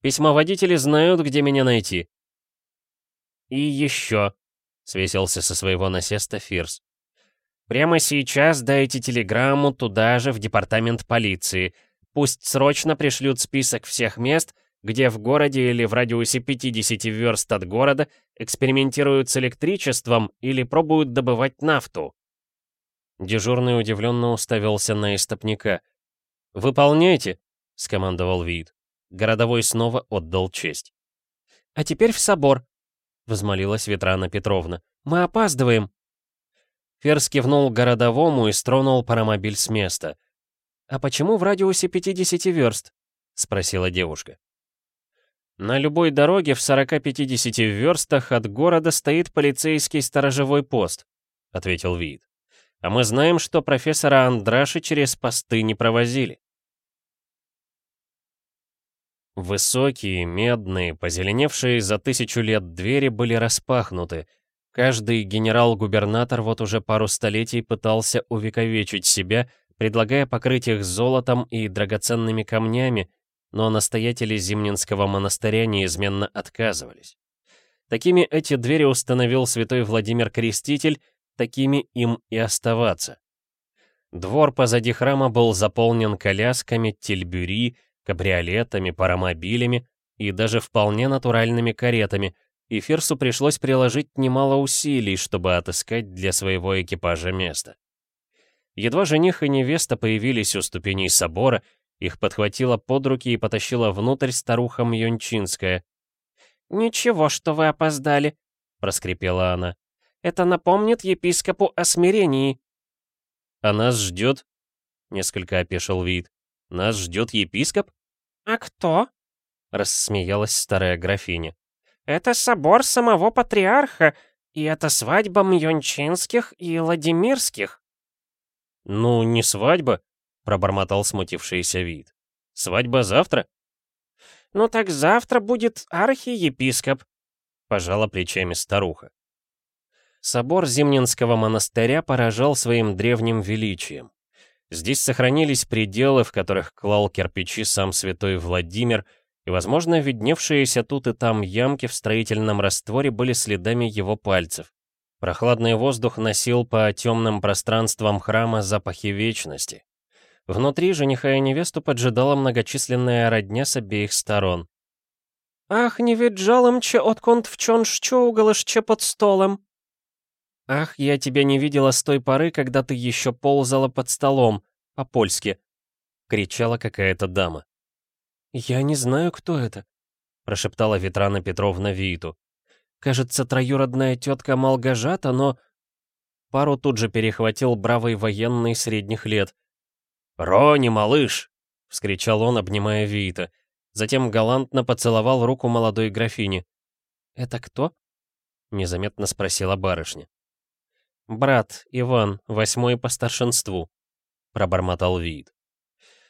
«Письмоводители знают, где меня найти. «И еще», — свесился со своего насеста Фирс. «Прямо сейчас дайте телеграмму туда же, в департамент полиции. Пусть срочно пришлют список всех мест, где в городе или в радиусе 50 верст от города экспериментируют с электричеством или пробуют добывать нафту». Дежурный удивленно уставился на истопника. «Выполняйте», — скомандовал Вид. Городовой снова отдал честь. «А теперь в собор», — возмолилась Ветрана Петровна. «Мы опаздываем!» Ферс кивнул городовому и стронул паромобиль с места. «А почему в радиусе 50 верст?» — спросила девушка. «На любой дороге в 40-50 верстах от города стоит полицейский сторожевой пост», — ответил Вид. «А мы знаем, что профессора Андраши через посты не провозили». Высокие, медные, позеленевшие за тысячу лет двери были распахнуты. Каждый генерал-губернатор вот уже пару столетий пытался увековечить себя, предлагая покрыть их золотом и драгоценными камнями, но настоятели Зимнинского монастыря неизменно отказывались. Такими эти двери установил святой Владимир Креститель, такими им и оставаться. Двор позади храма был заполнен колясками, тельбюри, кабриолетами, паромобилями и даже вполне натуральными каретами, и Ферсу пришлось приложить немало усилий, чтобы отыскать для своего экипажа место. Едва жених и невеста появились у ступеней собора, Их подхватила под руки и потащила внутрь старуха Мьончинская. «Ничего, что вы опоздали», — проскрипела она. «Это напомнит епископу о смирении». «А нас ждет?» — несколько опешил вид. «Нас ждет епископ?» «А кто?» — рассмеялась старая графиня. «Это собор самого патриарха, и это свадьба Мьончинских и Владимирских». «Ну, не свадьба», — пробормотал смутившийся вид. «Свадьба завтра?» «Ну так завтра будет архиепископ», — пожала плечами старуха. Собор Зимнинского монастыря поражал своим древним величием. Здесь сохранились пределы, в которых клал кирпичи сам святой Владимир, и, возможно, видневшиеся тут и там ямки в строительном растворе были следами его пальцев. Прохладный воздух носил по темным пространствам храма запахи вечности. Внутри жениха и невесту поджидала многочисленная родня с обеих сторон. «Ах, не виджалом че отконт в чон уголышче под столом!» «Ах, я тебя не видела с той поры, когда ты еще ползала под столом, по-польски!» — кричала какая-то дама. «Я не знаю, кто это», — прошептала Ветрана Петровна Виту. «Кажется, троюродная тетка Малгажата, но...» Пару тут же перехватил бравый военный средних лет. «Рони, малыш!» — вскричал он, обнимая Вита. Затем галантно поцеловал руку молодой графини. «Это кто?» — незаметно спросила барышня. «Брат, Иван, восьмой по старшинству», — пробормотал вид.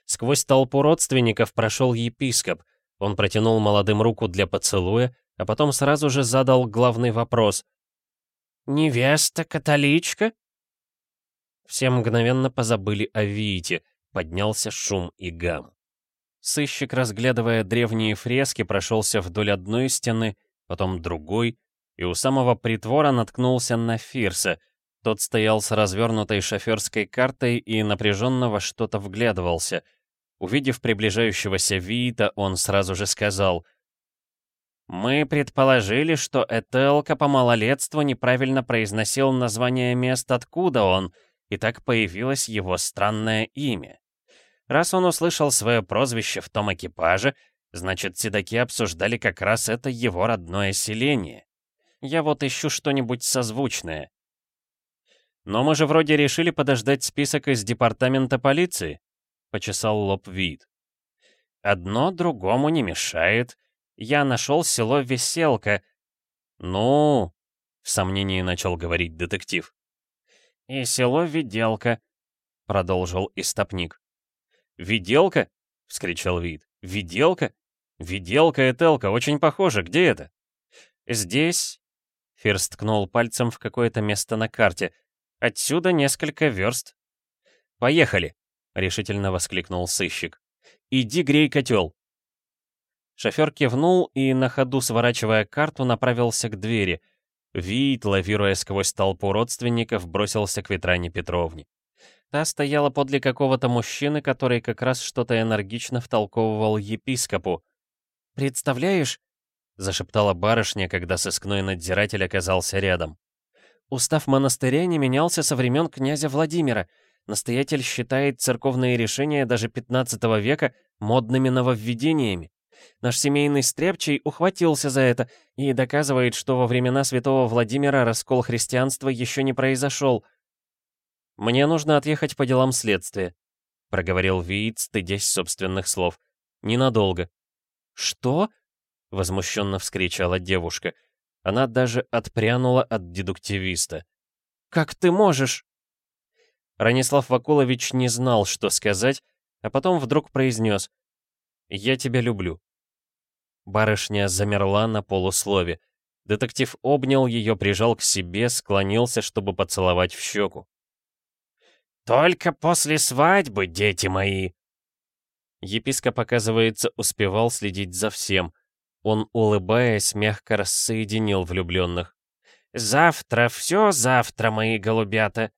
Сквозь толпу родственников прошел епископ. Он протянул молодым руку для поцелуя, а потом сразу же задал главный вопрос. «Невеста католичка?» Все мгновенно позабыли о Виите, поднялся шум и гам. Сыщик, разглядывая древние фрески, прошелся вдоль одной стены, потом другой, и у самого притвора наткнулся на Фирса — тот стоял с развернутой шоферской картой и напряженно во что-то вглядывался. Увидев приближающегося Виита, он сразу же сказал «Мы предположили, что Этелка по малолетству неправильно произносил название мест, откуда он, и так появилось его странное имя. Раз он услышал свое прозвище в том экипаже, значит, седаки обсуждали как раз это его родное селение. Я вот ищу что-нибудь созвучное. «Но мы же вроде решили подождать список из департамента полиции», — почесал лоб вид. «Одно другому не мешает. Я нашел село Веселка». «Ну...» — в сомнении начал говорить детектив. «И село Виделка», — продолжил истопник. «Виделка?» — вскричал вид. «Виделка? Виделка и Телка, очень похоже. Где это?» «Здесь...» — Ферст ткнул пальцем в какое-то место на карте — Отсюда несколько верст. «Поехали!» — решительно воскликнул сыщик. «Иди грей котел!» Шофер кивнул и, на ходу сворачивая карту, направился к двери. Вид, лавируя сквозь толпу родственников, бросился к Ветране Петровне. Та стояла подле какого-то мужчины, который как раз что-то энергично втолковывал епископу. «Представляешь?» — зашептала барышня, когда сыскной надзиратель оказался рядом. Устав монастыря не менялся со времен князя Владимира. Настоятель считает церковные решения даже 15 века модными нововведениями. Наш семейный стряпчий ухватился за это и доказывает, что во времена святого Владимира раскол христианства еще не произошел. «Мне нужно отъехать по делам следствия», — проговорил Виит, стыдясь собственных слов. «Ненадолго». «Что?» — возмущенно вскричала девушка. Она даже отпрянула от дедуктивиста. «Как ты можешь?» Ранислав Вакулович не знал, что сказать, а потом вдруг произнес «Я тебя люблю». Барышня замерла на полуслове. Детектив обнял ее, прижал к себе, склонился, чтобы поцеловать в щеку. «Только после свадьбы, дети мои!» Епископ, оказывается, успевал следить за всем — он, улыбаясь, мягко рассоединил влюбленных. «Завтра, все завтра, мои голубята!»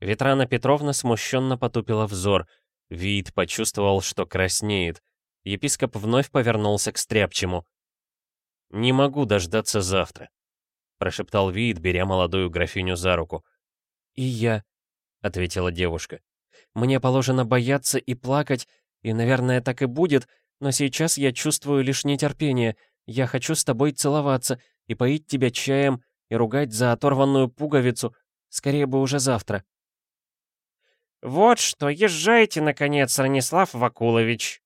Ветрана Петровна смущенно потупила взор. Вид почувствовал, что краснеет. Епископ вновь повернулся к Стряпчему. «Не могу дождаться завтра», — прошептал Вид, беря молодую графиню за руку. «И я», — ответила девушка. «Мне положено бояться и плакать, И, наверное, так и будет, но сейчас я чувствую лишь нетерпение. Я хочу с тобой целоваться и поить тебя чаем, и ругать за оторванную пуговицу. Скорее бы уже завтра. «Вот что, езжайте, наконец, Ранислав Вакулович!»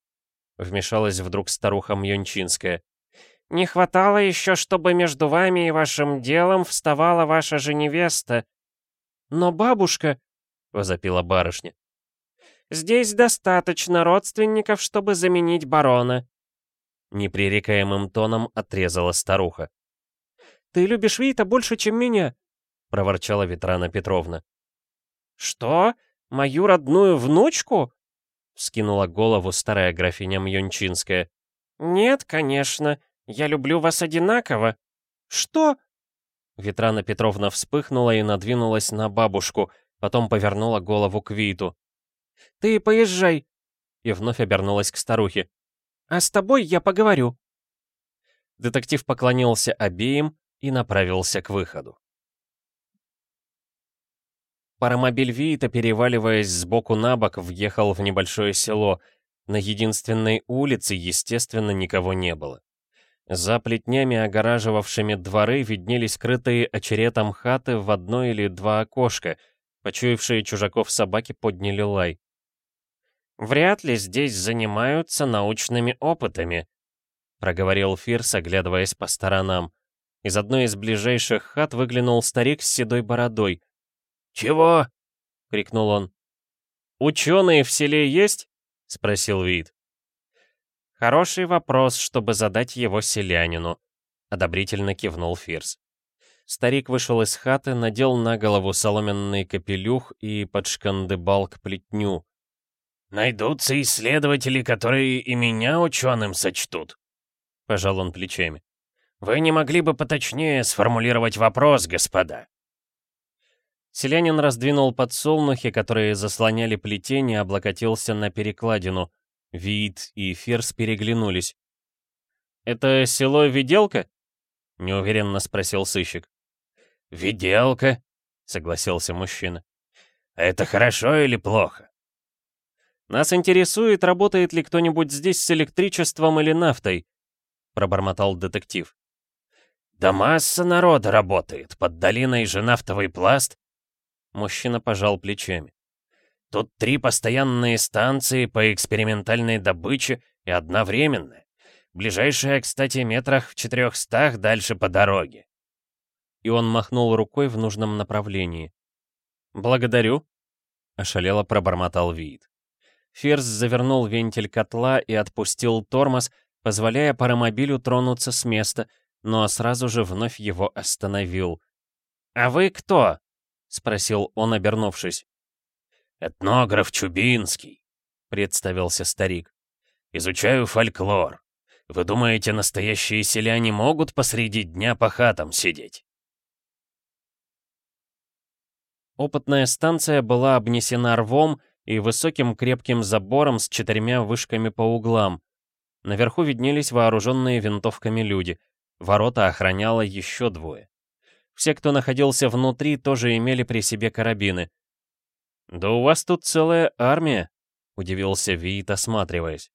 Вмешалась вдруг старуха Мьончинская. «Не хватало еще, чтобы между вами и вашим делом вставала ваша же невеста». «Но бабушка...» — возопила барышня. «Здесь достаточно родственников, чтобы заменить барона», — непререкаемым тоном отрезала старуха. «Ты любишь Вита больше, чем меня», — проворчала Ветрана Петровна. «Что? Мою родную внучку?» — вскинула голову старая графиня Мьончинская. «Нет, конечно. Я люблю вас одинаково». «Что?» Ветрана Петровна вспыхнула и надвинулась на бабушку, потом повернула голову к Виту. «Ты поезжай!» И вновь обернулась к старухе. «А с тобой я поговорю». Детектив поклонился обеим и направился к выходу. Паромобиль Виита, переваливаясь сбоку на бок, въехал в небольшое село. На единственной улице, естественно, никого не было. За плетнями, огораживавшими дворы, виднелись крытые очеретом хаты в одно или два окошка. Почуявшие чужаков собаки подняли лай. «Вряд ли здесь занимаются научными опытами», — проговорил Фирс, оглядываясь по сторонам. Из одной из ближайших хат выглянул старик с седой бородой — «Чего?» — крикнул он. «Ученые в селе есть?» — спросил Вид. «Хороший вопрос, чтобы задать его селянину», — одобрительно кивнул Фирс. Старик вышел из хаты, надел на голову соломенный капелюх и подшкандыбал к плетню. «Найдутся исследователи, которые и меня ученым сочтут», — пожал он плечами. «Вы не могли бы поточнее сформулировать вопрос, господа?» Селянин раздвинул подсолнухи, которые заслоняли плетение, облокотился на перекладину. Вид и Ферс переглянулись. «Это село Виделка?» — неуверенно спросил сыщик. «Виделка», — согласился мужчина. «Это хорошо или плохо?» «Нас интересует, работает ли кто-нибудь здесь с электричеством или нафтой», — пробормотал детектив. «Да масса народа работает. Под долиной же нафтовый пласт. Мужчина пожал плечами. Тут три постоянные станции по экспериментальной добыче и одна временная. Ближайшая, кстати, метрах в четырехстах дальше по дороге. И он махнул рукой в нужном направлении. «Благодарю», — ошалело пробормотал Вид. Ферзь завернул вентиль котла и отпустил тормоз, позволяя паромобилю тронуться с места, но сразу же вновь его остановил. «А вы кто?» — спросил он, обернувшись. «Этнограф Чубинский», — представился старик. «Изучаю фольклор. Вы думаете, настоящие селяне могут посреди дня по хатам сидеть?» Опытная станция была обнесена рвом и высоким крепким забором с четырьмя вышками по углам. Наверху виднелись вооруженные винтовками люди. Ворота охраняло еще двое. Все, кто находился внутри, тоже имели при себе карабины. «Да у вас тут целая армия», — удивился Виит, осматриваясь.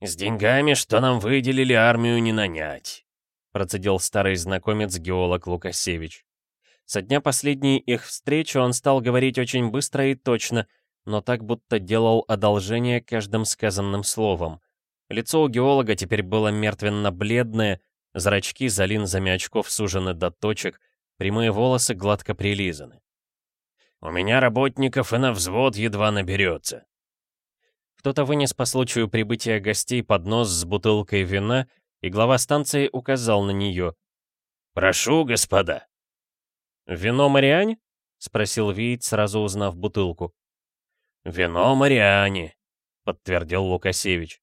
«С деньгами, что нам выделили, армию не нанять», — процедил старый знакомец-геолог Лукасевич. Со дня последней их встречи он стал говорить очень быстро и точно, но так будто делал одолжение каждым сказанным словом. Лицо у геолога теперь было мертвенно-бледное, Зрачки за линзами очков сужены до точек, прямые волосы гладко прилизаны. «У меня работников и на взвод едва наберется». Кто-то вынес по случаю прибытия гостей поднос с бутылкой вина, и глава станции указал на нее. «Прошу, господа». «Вино Мариане?» — спросил Виит, сразу узнав бутылку. «Вино Мариане», — подтвердил Лукасевич.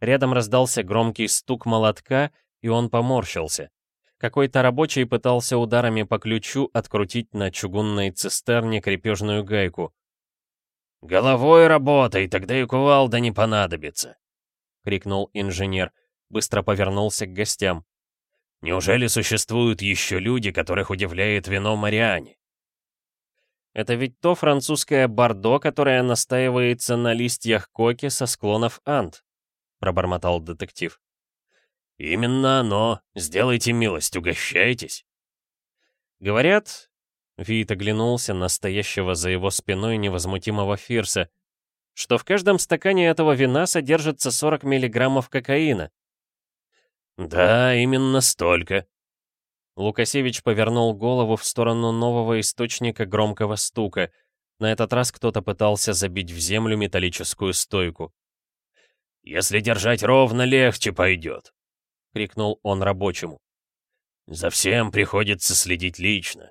Рядом раздался громкий стук молотка, и он поморщился. Какой-то рабочий пытался ударами по ключу открутить на чугунной цистерне крепежную гайку. «Головой работай, тогда и кувалда не понадобится!» — крикнул инженер, быстро повернулся к гостям. «Неужели существуют еще люди, которых удивляет вино Мариане?» Это ведь то французское бордо, которое настаивается на листьях коки со склонов Ант», — пробормотал детектив. «Именно оно. Сделайте милость, угощайтесь». «Говорят...» — Вит оглянулся на стоящего за его спиной невозмутимого Фирса, что в каждом стакане этого вина содержится 40 миллиграммов кокаина. «Да, именно столько», Лукасевич повернул голову в сторону нового источника громкого стука. На этот раз кто-то пытался забить в землю металлическую стойку. «Если держать ровно, легче пойдет», — крикнул он рабочему. «За всем приходится следить лично».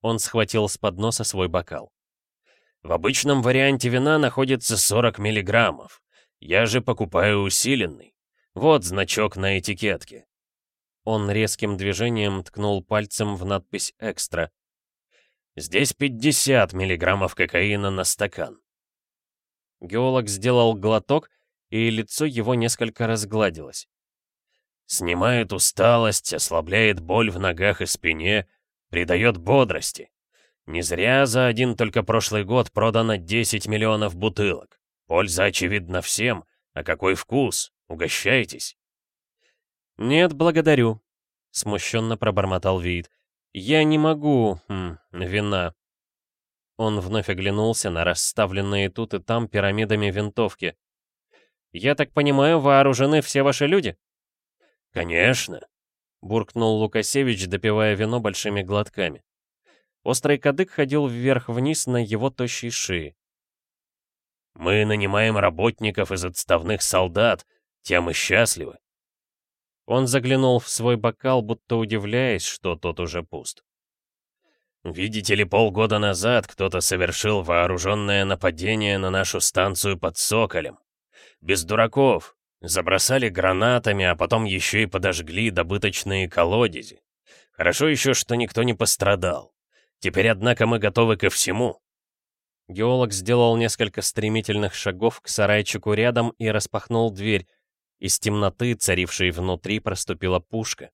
Он схватил с подноса свой бокал. «В обычном варианте вина находится 40 миллиграммов. Я же покупаю усиленный. Вот значок на этикетке. Он резким движением ткнул пальцем в надпись «Экстра». «Здесь 50 миллиграммов кокаина на стакан». Геолог сделал глоток, и лицо его несколько разгладилось. «Снимает усталость, ослабляет боль в ногах и спине, придает бодрости. Не зря за один только прошлый год продано 10 миллионов бутылок. Польза очевидна всем, а какой вкус? Угощайтесь!» «Нет, благодарю», — смущенно пробормотал Вид. «Я не могу... М, вина». Он вновь оглянулся на расставленные тут и там пирамидами винтовки. «Я так понимаю, вооружены все ваши люди?» «Конечно», — буркнул Лукасевич, допивая вино большими глотками. Острый кадык ходил вверх-вниз на его тощей шее. «Мы нанимаем работников из отставных солдат, тем и счастливы. Он заглянул в свой бокал, будто удивляясь, что тот уже пуст. «Видите ли, полгода назад кто-то совершил вооруженное нападение на нашу станцию под Соколем. Без дураков. Забросали гранатами, а потом еще и подожгли добыточные колодези. Хорошо еще, что никто не пострадал. Теперь, однако, мы готовы ко всему». Геолог сделал несколько стремительных шагов к сарайчику рядом и распахнул дверь, из темноты, царившей внутри, проступила пушка.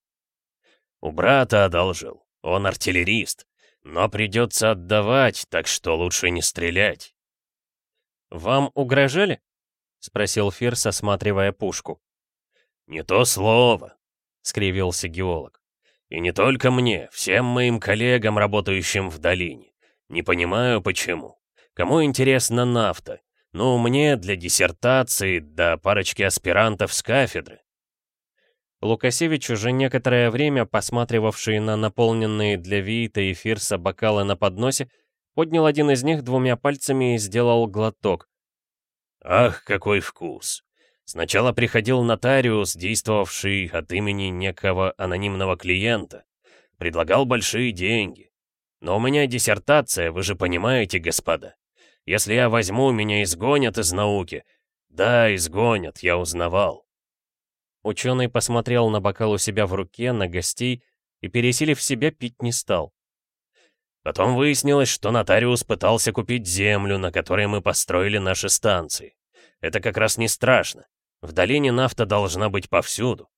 «У брата одолжил. Он артиллерист. Но придется отдавать, так что лучше не стрелять». «Вам угрожали?» — спросил Фирс, осматривая пушку. «Не то слово», — скривился геолог. «И не только мне, всем моим коллегам, работающим в долине. Не понимаю, почему. Кому интересна нафта? Ну, мне для диссертации, да парочки аспирантов с кафедры. Лукасевич, уже некоторое время посматривавший на наполненные для Виита и Фирса бокалы на подносе, поднял один из них двумя пальцами и сделал глоток. «Ах, какой вкус! Сначала приходил нотариус, действовавший от имени некого анонимного клиента. Предлагал большие деньги. Но у меня диссертация, вы же понимаете, господа. Если я возьму, меня изгонят из науки. Да, изгонят, я узнавал. Ученый посмотрел на бокал у себя в руке, на гостей, и, пересилив себя, пить не стал. Потом выяснилось, что нотариус пытался купить землю, на которой мы построили наши станции. Это как раз не страшно. В долине нафта должна быть повсюду.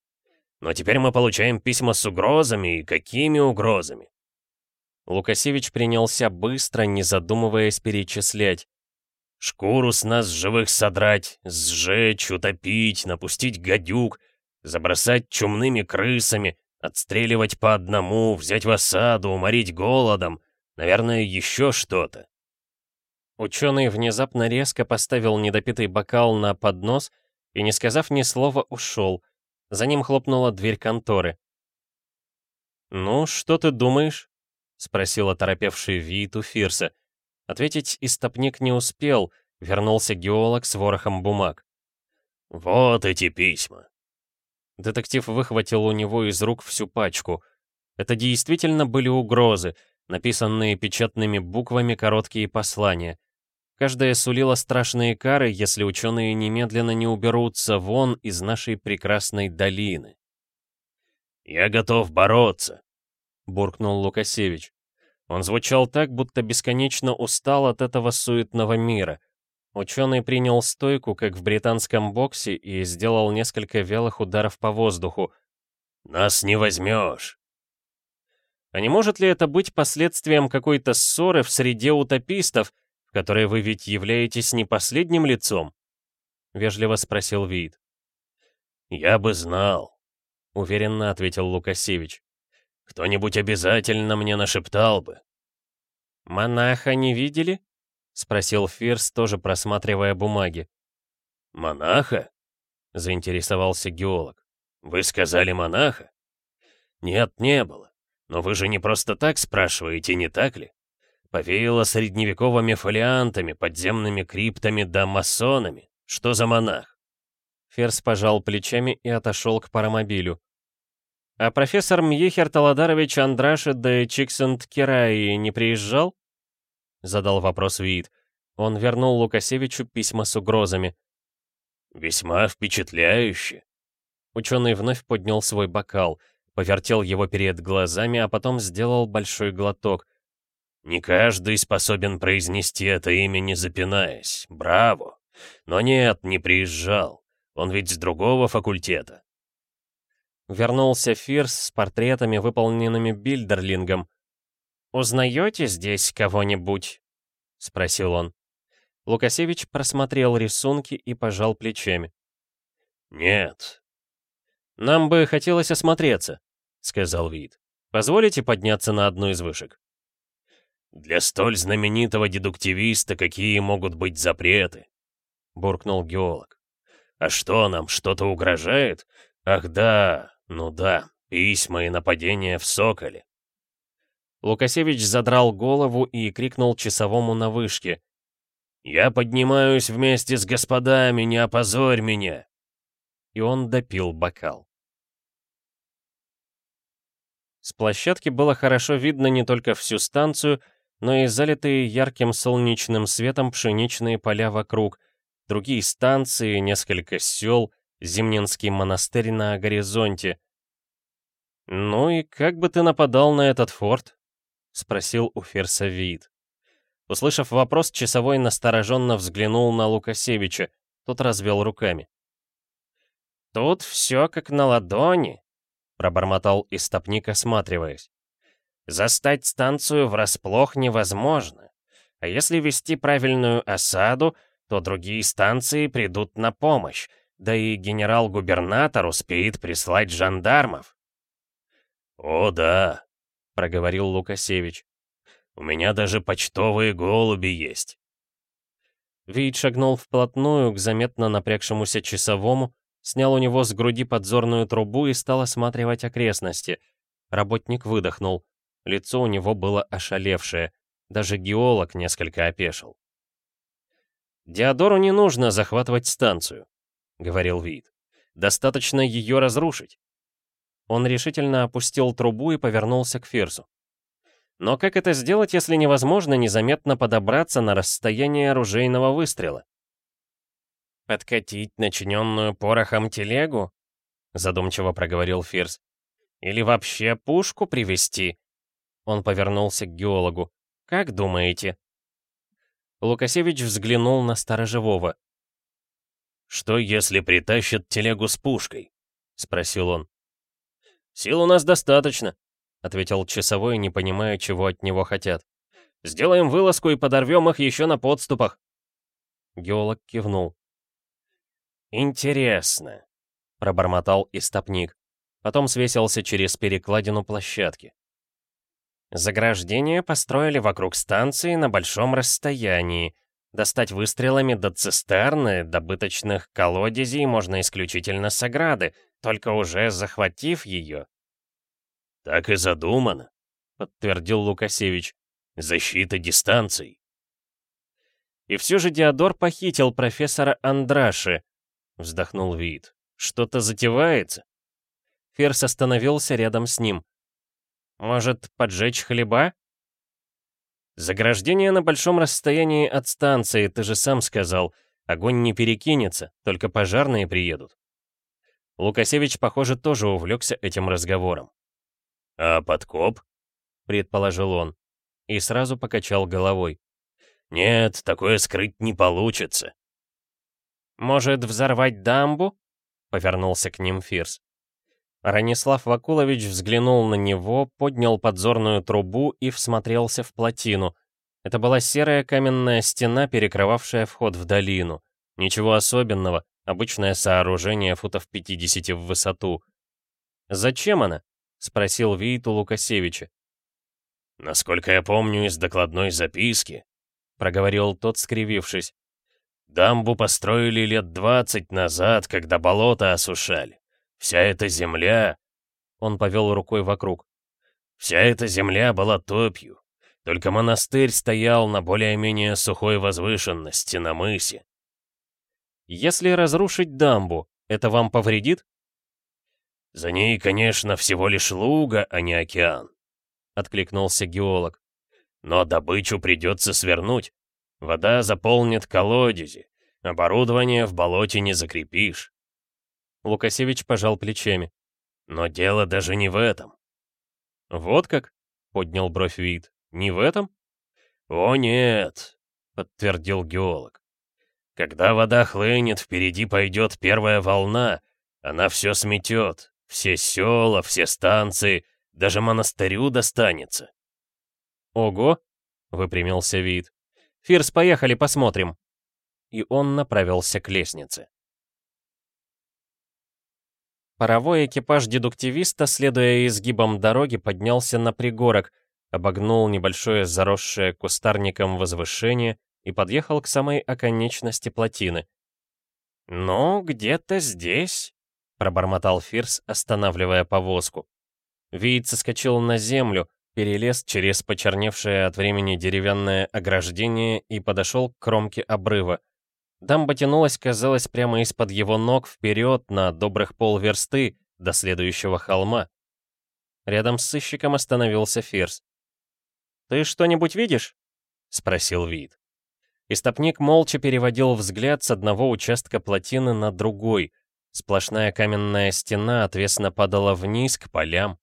Но теперь мы получаем письма с угрозами, и какими угрозами? Лукасевич принялся быстро, не задумываясь, перечислять. «Шкуру с нас живых содрать, сжечь, утопить, напустить гадюк, забросать чумными крысами, отстреливать по одному, взять в осаду, уморить голодом, наверное, еще что-то». Ученый внезапно резко поставил недопитый бокал на поднос и, не сказав ни слова, ушел. За ним хлопнула дверь конторы. «Ну, что ты думаешь?» — спросил оторопевший вид у Фирса. Ответить истопник не успел, вернулся геолог с ворохом бумаг. «Вот эти письма!» Детектив выхватил у него из рук всю пачку. Это действительно были угрозы, написанные печатными буквами короткие послания. Каждая сулила страшные кары, если ученые немедленно не уберутся вон из нашей прекрасной долины. «Я готов бороться», — буркнул Лукасевич. Он звучал так, будто бесконечно устал от этого суетного мира. Ученый принял стойку, как в британском боксе, и сделал несколько вялых ударов по воздуху. «Нас не возьмешь!» А не может ли это быть последствием какой-то ссоры в среде утопистов, в которой вы ведь являетесь не последним лицом?» — вежливо спросил Вид. «Я бы знал», — уверенно ответил Лукасевич. «Кто-нибудь обязательно мне нашептал бы». «Монаха не видели?» — спросил Фирс, тоже просматривая бумаги. «Монаха?» — заинтересовался геолог. «Вы сказали монаха?» «Нет, не было. Но вы же не просто так спрашиваете, не так ли? Повеяло средневековыми фолиантами, подземными криптами да масонами. Что за монах?» Ферс пожал плечами и отошел к паромобилю. «А профессор Мьехер Таладарович Андраши де Чиксент Кираи не приезжал?» Задал вопрос Виит. Он вернул Лукасевичу письма с угрозами. «Весьма впечатляюще». Ученый вновь поднял свой бокал, повертел его перед глазами, а потом сделал большой глоток. «Не каждый способен произнести это имя, не запинаясь. Браво! Но нет, не приезжал. Он ведь с другого факультета. Вернулся Фирс с портретами, выполненными Бильдерлингом. «Узнаете здесь кого-нибудь?» — спросил он. Лукасевич просмотрел рисунки и пожал плечами. «Нет». «Нам бы хотелось осмотреться», — сказал Вид. «Позволите подняться на одну из вышек?» «Для столь знаменитого дедуктивиста какие могут быть запреты?» — буркнул геолог. «А что нам, что-то угрожает? Ах да, ну да, письма и нападения в Соколе. Лукасевич задрал голову и крикнул часовому на вышке. «Я поднимаюсь вместе с господами, не опозорь меня!» И он допил бокал. С площадки было хорошо видно не только всю станцию, но и залитые ярким солнечным светом пшеничные поля вокруг, другие станции, несколько сел, Зимнинский монастырь на горизонте. «Ну и как бы ты нападал на этот форт?» — спросил у Ферса Вид. Услышав вопрос, часовой настороженно взглянул на Лукасевича. Тот развел руками. «Тут все как на ладони», — пробормотал истопник, осматриваясь. «Застать станцию врасплох невозможно. А если вести правильную осаду, то другие станции придут на помощь, да и генерал-губернатор успеет прислать жандармов. «О, да», — проговорил Лукасевич. «У меня даже почтовые голуби есть». Вид шагнул вплотную к заметно напрягшемуся часовому, снял у него с груди подзорную трубу и стал осматривать окрестности. Работник выдохнул. Лицо у него было ошалевшее. Даже геолог несколько опешил. Диодору не нужно захватывать станцию. — говорил Вид. «Достаточно ее разрушить». Он решительно опустил трубу и повернулся к Фирсу. Но как это сделать, если невозможно незаметно подобраться на расстояние оружейного выстрела? «Подкатить начиненную порохом телегу?» — задумчиво проговорил Фирс. «Или вообще пушку привезти?» Он повернулся к геологу. «Как думаете?» Лукасевич взглянул на сторожевого. «Что, если притащат телегу с пушкой?» — спросил он. «Сил у нас достаточно», — ответил часовой, не понимая, чего от него хотят. «Сделаем вылазку и подорвем их еще на подступах». Геолог кивнул. «Интересно», — пробормотал истопник. Потом свесился через перекладину площадки. Заграждение построили вокруг станции на большом расстоянии, Достать выстрелами до цистерны, добыточных колодезей можно исключительно с ограды, только уже захватив ее. «Так и задумано», — подтвердил Лукасевич. «Защита дистанций». «И все же Диодор похитил профессора Андраши», — вздохнул Вид. «Что-то затевается?» Ферс остановился рядом с ним. «Может, поджечь хлеба?» Заграждение на большом расстоянии от станции, ты же сам сказал. Огонь не перекинется, только пожарные приедут. Лукасевич, похоже, тоже увлекся этим разговором. «А подкоп?» — предположил он. И сразу покачал головой. «Нет, такое скрыть не получится». «Может, взорвать дамбу?» — повернулся к ним Фирс. Ранислав Вакулович взглянул на него, поднял подзорную трубу и всмотрелся в плотину. Это была серая каменная стена, перекрывавшая вход в долину. Ничего особенного, обычное сооружение футов 50 в высоту. «Зачем она?» — спросил Вит у Лукасевича. «Насколько я помню из докладной записки», — проговорил тот, скривившись. «Дамбу построили лет двадцать назад, когда болото осушали. Вся эта земля...» Он повел рукой вокруг. «Вся эта земля была топью. Только монастырь стоял на более-менее сухой возвышенности, на мысе. Если разрушить дамбу, это вам повредит? За ней, конечно, всего лишь луга, а не океан, откликнулся геолог. Но добычу придется свернуть. Вода заполнит колодези. Оборудование в болоте не закрепишь. Лукасевич пожал плечами. Но дело даже не в этом. Вот как? Поднял бровь вид. Не в этом? О нет, подтвердил геолог. Когда вода хлынет, впереди пойдет первая волна. Она все сметет. Все села, все станции, даже монастырю достанется. Ого, выпрямился вид. Фирс, поехали, посмотрим. И он направился к лестнице. Паровой экипаж дедуктивиста, следуя изгибам дороги, поднялся на пригорок, обогнул небольшое заросшее кустарником возвышение и подъехал к самой оконечности плотины. «Ну, где-то здесь», — пробормотал Фирс, останавливая повозку. Виит соскочил на землю, перелез через почерневшее от времени деревянное ограждение и подошел к кромке обрыва. Дамба тянулась, казалось, прямо из-под его ног вперед на добрых полверсты до следующего холма. Рядом с сыщиком остановился Фирс. «Ты что-нибудь видишь?» — спросил Вид. Истопник молча переводил взгляд с одного участка плотины на другой. Сплошная каменная стена отвесно падала вниз к полям.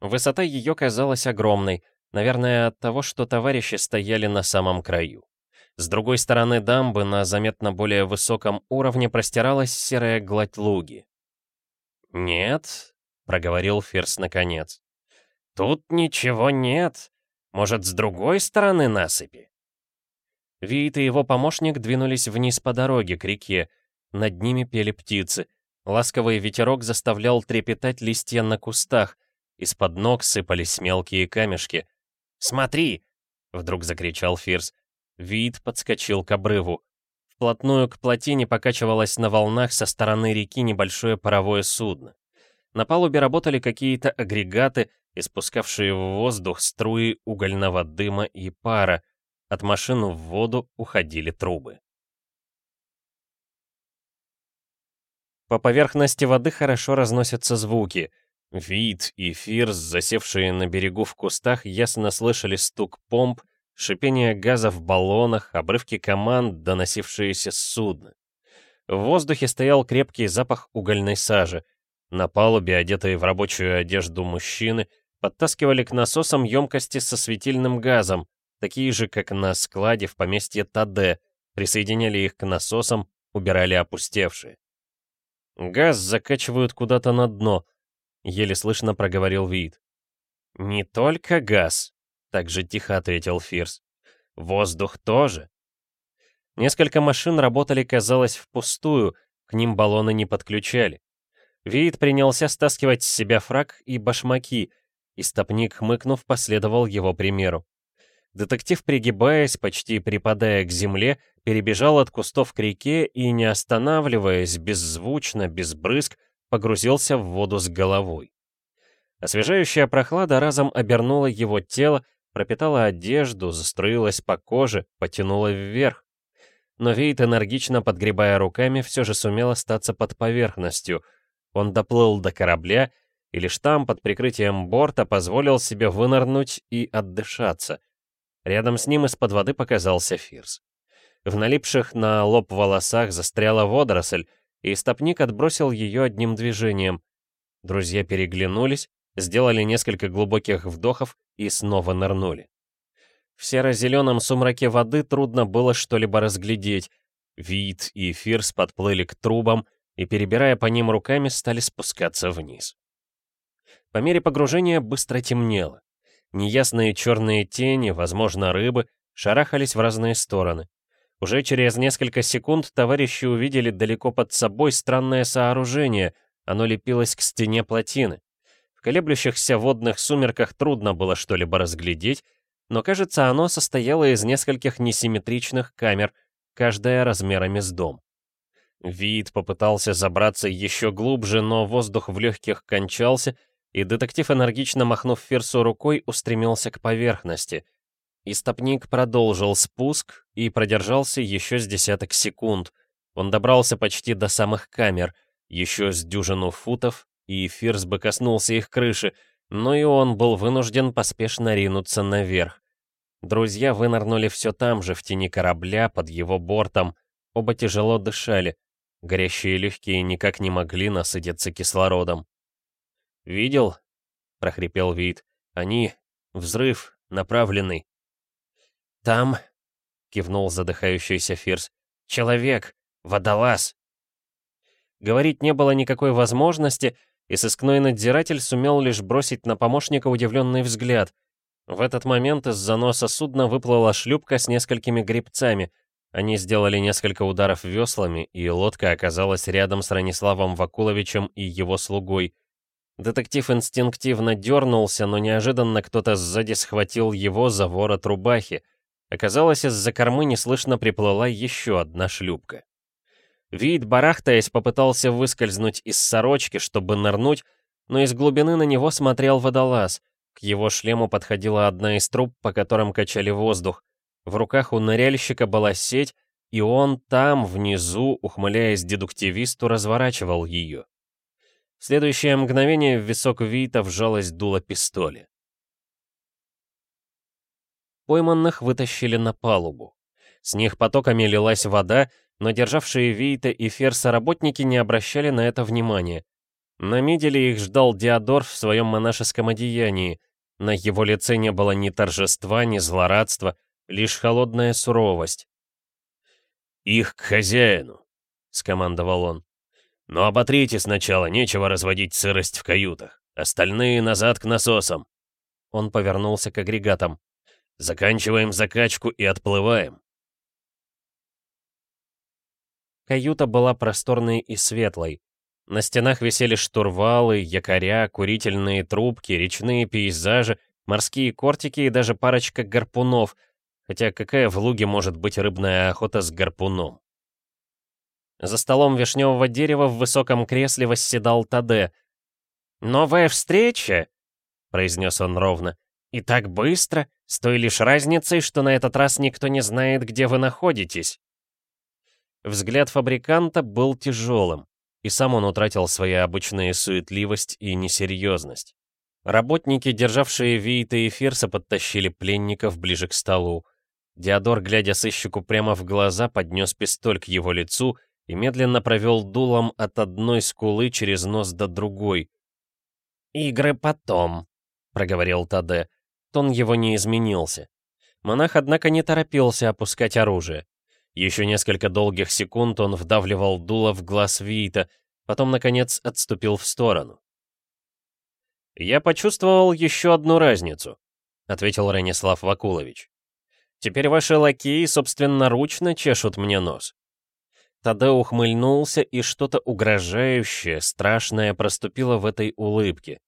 Высота ее казалась огромной, наверное, от того, что товарищи стояли на самом краю. С другой стороны дамбы на заметно более высоком уровне простиралась серая гладь луги. «Нет», — проговорил Ферс наконец. «Тут ничего нет. Может, с другой стороны насыпи?» Виит и его помощник двинулись вниз по дороге к реке. Над ними пели птицы. Ласковый ветерок заставлял трепетать листья на кустах. Из-под ног сыпались мелкие камешки. «Смотри!» — вдруг закричал Фирс. Виит подскочил к обрыву. Вплотную к плотине покачивалось на волнах со стороны реки небольшое паровое судно. На палубе работали какие-то агрегаты, испускавшие в воздух струи угольного дыма и пара. От машин в воду уходили трубы. По поверхности воды хорошо разносятся звуки. Вид и Фирс, засевшие на берегу в кустах, ясно слышали стук помп, шипение газа в баллонах, обрывки команд, доносившиеся с судна. В воздухе стоял крепкий запах угольной сажи. На палубе, одетые в рабочую одежду мужчины, подтаскивали к насосам емкости со светильным газом, такие же, как на складе в поместье Таде, присоединяли их к насосам, убирали опустевшие. «Газ закачивают куда-то на дно», — еле слышно проговорил Вид. «Не только газ», — так же тихо ответил Фирс. «Воздух тоже». Несколько машин работали, казалось, впустую, к ним баллоны не подключали. Вид принялся стаскивать с себя фраг и башмаки, и стопник, хмыкнув, последовал его примеру. Детектив, пригибаясь, почти припадая к земле, перебежал от кустов к реке и, не останавливаясь, беззвучно, без брызг, погрузился в воду с головой. Освежающая прохлада разом обернула его тело, пропитала одежду, заструилась по коже, потянула вверх. Но Вейт, энергично подгребая руками, все же сумел остаться под поверхностью. Он доплыл до корабля, и лишь там, под прикрытием борта, позволил себе вынырнуть и отдышаться — Рядом с ним из-под воды показался Фирс. В налипших на лоб волосах застряла водоросль, и стопник отбросил ее одним движением. Друзья переглянулись, сделали несколько глубоких вдохов и снова нырнули. В серо-зеленом сумраке воды трудно было что-либо разглядеть. Вид и Фирс подплыли к трубам и, перебирая по ним руками, стали спускаться вниз. По мере погружения быстро темнело. Неясные черные тени, возможно, рыбы, шарахались в разные стороны. Уже через несколько секунд товарищи увидели далеко под собой странное сооружение, оно лепилось к стене плотины. Колеблющихся водных сумерках трудно было что-либо разглядеть, но кажется, оно состояло из нескольких несимметричных камер, каждая размерами с дом. Вид попытался забраться еще глубже, но воздух в легких кончался, и детектив, энергично махнув Фирсу рукой, устремился к поверхности. Истопник продолжил спуск и продержался еще с десяток секунд. Он добрался почти до самых камер, еще с дюжину футов, и Фирс бы коснулся их крыши, но и он был вынужден поспешно ринуться наверх. Друзья вынырнули все там же, в тени корабля, под его бортом. Оба тяжело дышали. Горящие легкие никак не могли насытиться кислородом. «Видел?» — прохрипел Вид. «Они... Взрыв, направленный». «Там...» — кивнул задыхающийся Фирс. «Человек! Водолаз!» Говорить не было никакой возможности, и сыскной надзиратель сумел лишь бросить на помощника удивленный взгляд. В этот момент из заноса судна выплыла шлюпка с несколькими гребцами. Они сделали несколько ударов веслами, и лодка оказалась рядом с Раниславом Вакуловичем и его слугой. Детектив инстинктивно дернулся, но неожиданно кто-то сзади схватил его за ворот рубахи. Оказалось, из-за кормы неслышно приплыла еще одна шлюпка. Вид, барахтаясь, попытался выскользнуть из сорочки, чтобы нырнуть, но из глубины на него смотрел водолаз — к его шлему подходила одна из труб, по которым качали воздух. В руках у ныряльщика была сеть, и он там, внизу, ухмыляясь дедуктивисту, разворачивал ее. В следующее мгновение в висок Вита вжалось дуло пистоли. Пойманных вытащили на палубу. С них потоками лилась вода, но державшие Вита и Ферса работники не обращали на это внимания. На миделе их ждал Диодор в своем монашеском одеянии. На его лице не было ни торжества, ни злорадства, лишь холодная суровость. «Их к хозяину», — скомандовал он. «Но оботрите сначала, нечего разводить сырость в каютах. Остальные назад к насосам». Он повернулся к агрегатам. «Заканчиваем закачку и отплываем». Каюта была просторной и светлой. На стенах висели штурвалы, якоря, курительные трубки, речные пейзажи, морские кортики и даже парочка гарпунов, хотя какая в луге может быть рыбная охота с гарпуном? За столом вишневого дерева в высоком кресле восседал Таде. «Новая встреча?» — произнес он ровно. «И так быстро, с той лишь разницей, что на этот раз никто не знает, где вы находитесь». Взгляд фабриканта был тяжелым и сам он утратил свои обычные суетливость и несерьезность. Работники, державшие Виита и Фирса, подтащили пленников ближе к столу. Диодор, глядя сыщику прямо в глаза, поднес пистоль к его лицу и медленно провел дулом от одной скулы через нос до другой. «Игры потом», — проговорил Таде. Тон его не изменился. Монах, однако, не торопился опускать оружие. Еще несколько долгих секунд он вдавливал дуло в глаз Виита, потом, наконец, отступил в сторону. «Я почувствовал еще одну разницу», — ответил Ранислав Вакулович. «Теперь ваши лакеи собственноручно чешут мне нос». Тогда ухмыльнулся, и что-то угрожающее, страшное проступило в этой улыбке.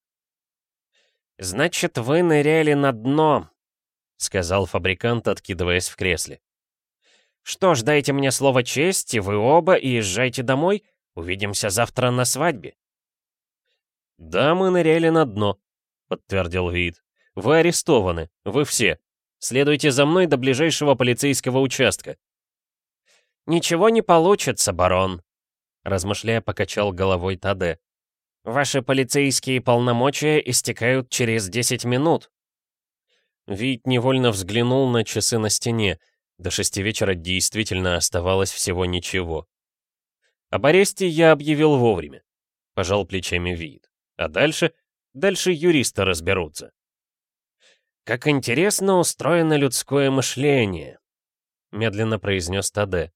«Значит, вы ныряли на дно», — сказал фабрикант, откидываясь в кресле. «Что ж, дайте мне слово чести, вы оба, и езжайте домой. Увидимся завтра на свадьбе». «Да, мы ныряли на дно», — подтвердил Вид. «Вы арестованы, вы все. Следуйте за мной до ближайшего полицейского участка». «Ничего не получится, барон», — размышляя, покачал головой Таде. «Ваши полицейские полномочия истекают через 10 минут». Вид невольно взглянул на часы на стене. До шести вечера действительно оставалось всего ничего. Об аресте я объявил вовремя. Пожал плечами вид. А дальше? Дальше юристы разберутся. «Как интересно устроено людское мышление», — медленно произнес Таде.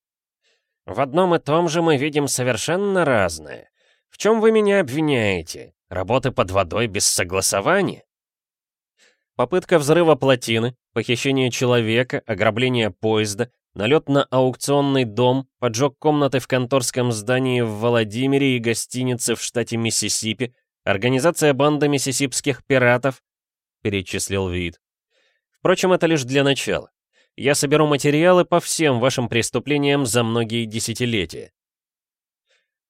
«В одном и том же мы видим совершенно разное. В чем вы меня обвиняете? Работы под водой без согласования? Попытка взрыва плотины, похищение человека, ограбление поезда, налет на аукционный дом, поджог комнаты в конторском здании в Владимире и гостинице в штате Миссисипи, организация банды миссисипских пиратов, перечислил Вид. Впрочем, это лишь для начала. Я соберу материалы по всем вашим преступлениям за многие десятилетия.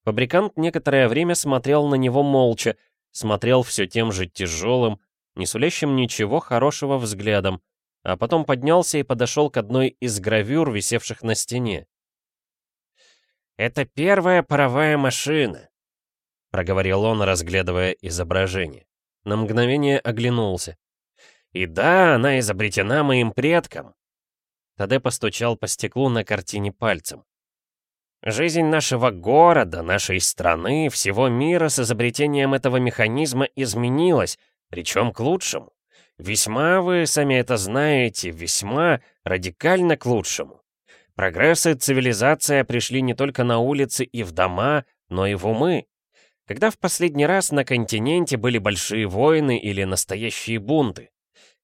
Фабрикант некоторое время смотрел на него молча, смотрел все тем же тяжелым, не сулящим ничего хорошего взглядом, а потом поднялся и подошел к одной из гравюр, висевших на стене. «Это первая паровая машина», — проговорил он, разглядывая изображение. На мгновение оглянулся. «И да, она изобретена моим предком». Таде постучал по стеклу на картине пальцем. Жизнь нашего города, нашей страны, всего мира с изобретением этого механизма изменилась, причем к лучшему. Весьма, вы сами это знаете, весьма радикально к лучшему. Прогресс и цивилизация пришли не только на улицы и в дома, но и в умы. Когда в последний раз на континенте были большие войны или настоящие бунты?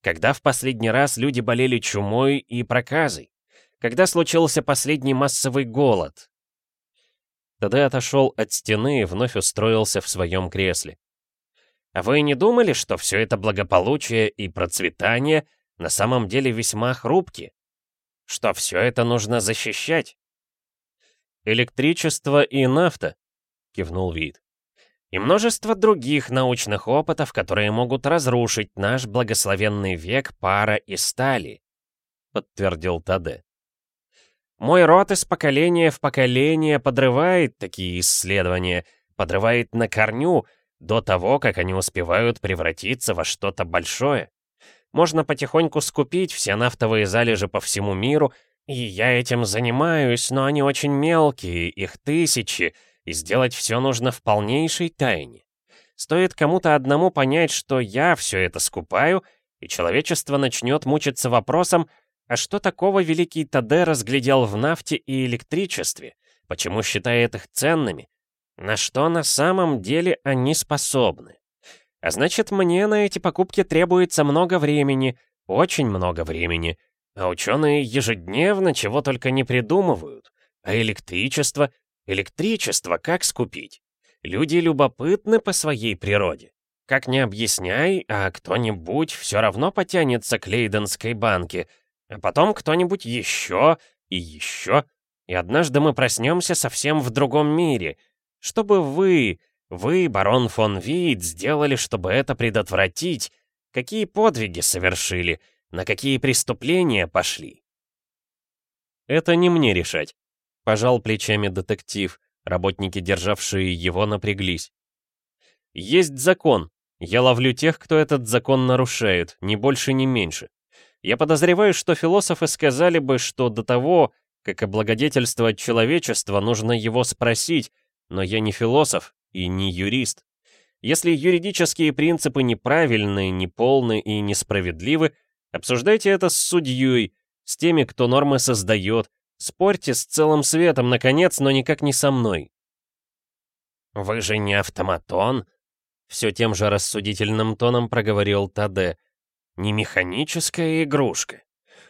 Когда в последний раз люди болели чумой и проказой? Когда случился последний массовый голод? Тогда отошел от стены и вновь устроился в своем кресле. А вы не думали, что все это благополучие и процветание на самом деле весьма хрупки? Что все это нужно защищать? Электричество и нафта, кивнул Вид. И множество других научных опытов, которые могут разрушить наш благословенный век пара и стали, подтвердил Таде. Мой род из поколения в поколение подрывает такие исследования, подрывает на корню, до того, как они успевают превратиться во что-то большое. Можно потихоньку скупить все нафтовые залежи по всему миру, и я этим занимаюсь, но они очень мелкие, их тысячи, и сделать все нужно в полнейшей тайне. Стоит кому-то одному понять, что я все это скупаю, и человечество начнет мучиться вопросом, а что такого великий Таде разглядел в нафте и электричестве? Почему считает их ценными? На что на самом деле они способны? А значит, мне на эти покупки требуется много времени, очень много времени. А ученые ежедневно чего только не придумывают. А электричество? Электричество как скупить? Люди любопытны по своей природе. Как не объясняй, а кто-нибудь все равно потянется к Лейденской банке, а потом кто-нибудь еще и еще. И однажды мы проснемся совсем в другом мире — что бы вы, вы, барон фон Вейд, сделали, чтобы это предотвратить? Какие подвиги совершили? На какие преступления пошли? Это не мне решать. Пожал плечами детектив. Работники, державшие его, напряглись. Есть закон. Я ловлю тех, кто этот закон нарушает, ни больше, ни меньше. Я подозреваю, что философы сказали бы, что до того, как облагодетельствовать человечество, нужно его спросить, но я не философ и не юрист. Если юридические принципы неправильны, неполны и несправедливы, обсуждайте это с судьей, с теми, кто нормы создает, спорьте с целым светом, наконец, но никак не со мной. «Вы же не автоматон?» Все тем же рассудительным тоном проговорил Таде. «Не механическая игрушка.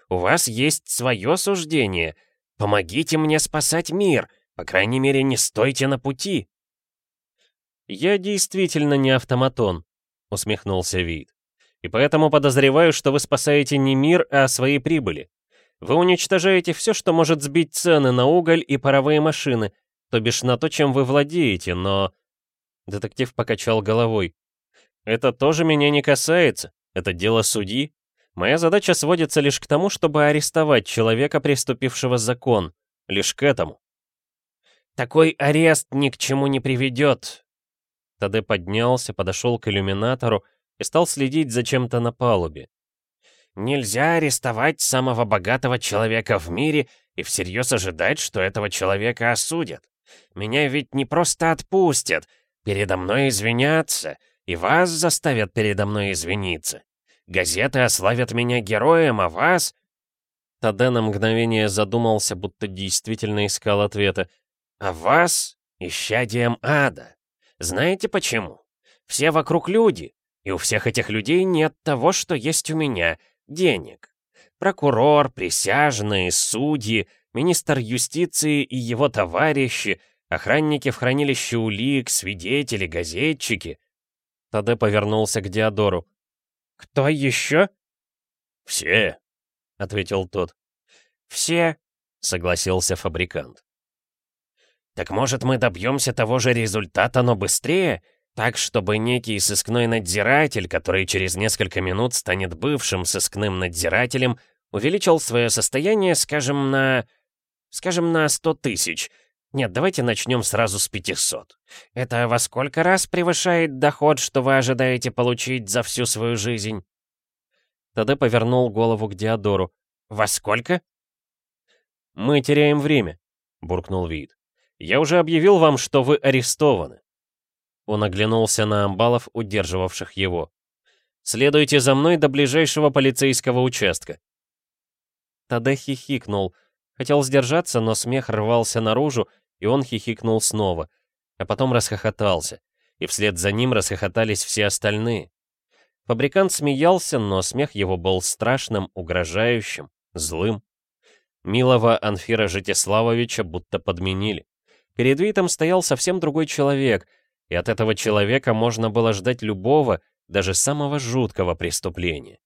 У вас есть свое суждение. Помогите мне спасать мир. По крайней мере, не стойте на пути!» «Я действительно не автоматон», — усмехнулся Вид. «И поэтому подозреваю, что вы спасаете не мир, а свои прибыли. Вы уничтожаете все, что может сбить цены на уголь и паровые машины, то бишь на то, чем вы владеете, но...» Детектив покачал головой. «Это тоже меня не касается. Это дело судьи. Моя задача сводится лишь к тому, чтобы арестовать человека, преступившего закон. Лишь к этому. Такой арест ни к чему не приведет. Таде поднялся, подошел к иллюминатору и стал следить за чем-то на палубе. Нельзя арестовать самого богатого человека в мире и всерьез ожидать, что этого человека осудят. Меня ведь не просто отпустят, передо мной извинятся, и вас заставят передо мной извиниться. Газеты ославят меня героем, а вас... Таде на мгновение задумался, будто действительно искал ответа, а вас — исчадием ада. Знаете почему? Все вокруг люди, и у всех этих людей нет того, что есть у меня — денег. Прокурор, присяжные, судьи, министр юстиции и его товарищи, охранники в хранилище улик, свидетели, газетчики. Таде повернулся к Диодору. «Кто еще?» «Все», — ответил тот. «Все», — согласился фабрикант. «Так может, мы добьемся того же результата, но быстрее? Так, чтобы некий сыскной надзиратель, который через несколько минут станет бывшим сыскным надзирателем, увеличил свое состояние, скажем, на... скажем, на 100 тысяч. Нет, давайте начнем сразу с 500. Это во сколько раз превышает доход, что вы ожидаете получить за всю свою жизнь?» Таде повернул голову к Диодору. «Во сколько?» «Мы теряем время», — буркнул Вид. «Я уже объявил вам, что вы арестованы». Он оглянулся на амбалов, удерживавших его. «Следуйте за мной до ближайшего полицейского участка». Таде хихикнул. Хотел сдержаться, но смех рвался наружу, и он хихикнул снова. А потом расхохотался. И вслед за ним расхохотались все остальные. Фабрикант смеялся, но смех его был страшным, угрожающим, злым. Милого Анфира Житиславовича будто подменили. Перед Витом стоял совсем другой человек — и от этого человека можно было ждать любого, даже самого жуткого преступления.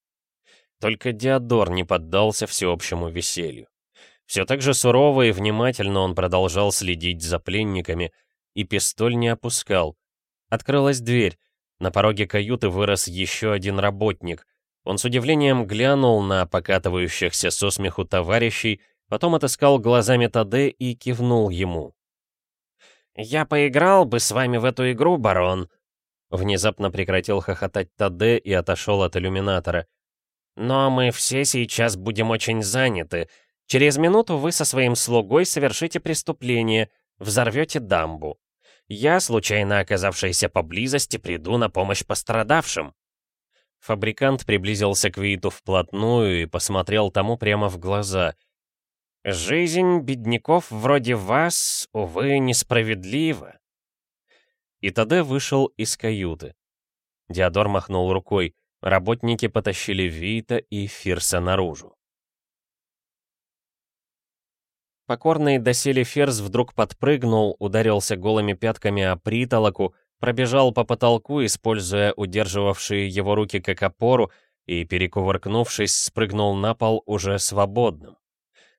Только Диодор не поддался всеобщему веселью. Все так же сурово и внимательно он продолжал следить за пленниками, и пистоль не опускал. Открылась дверь. На пороге каюты вырос еще один работник. Он с удивлением глянул на покатывающихся со смеху товарищей, потом отыскал глазами Таде и кивнул ему. «Я поиграл бы с вами в эту игру, барон!» Внезапно прекратил хохотать Таде и отошел от иллюминатора. «Но мы все сейчас будем очень заняты. Через минуту вы со своим слугой совершите преступление, взорвете дамбу. Я, случайно оказавшийся поблизости, приду на помощь пострадавшим». Фабрикант приблизился к Виту вплотную и посмотрел тому прямо в глаза — Жизнь бедняков вроде вас, увы, несправедлива. И Таде вышел из каюты. Диодор махнул рукой. Работники потащили Вита и Фирса наружу. Покорный доселе Ферзь вдруг подпрыгнул, ударился голыми пятками о притолоку, пробежал по потолку, используя удерживавшие его руки как опору, и, перекувыркнувшись, спрыгнул на пол уже свободным.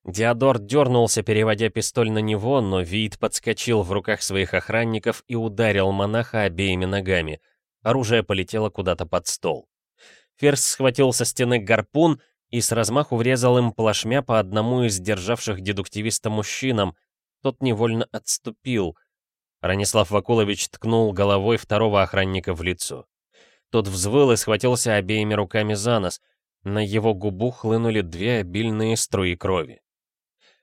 Диодор дернулся, переводя пистоль на него, но Вид подскочил в руках своих охранников и ударил монаха обеими ногами. Оружие полетело куда-то под стол. Ферзь схватил со стены гарпун и с размаху врезал им плашмя по одному из державших дедуктивиста мужчинам. Тот невольно отступил. Ранислав Вакулович ткнул головой второго охранника в лицо. Тот взвыл и схватился обеими руками за нос. На его губу хлынули две обильные струи крови.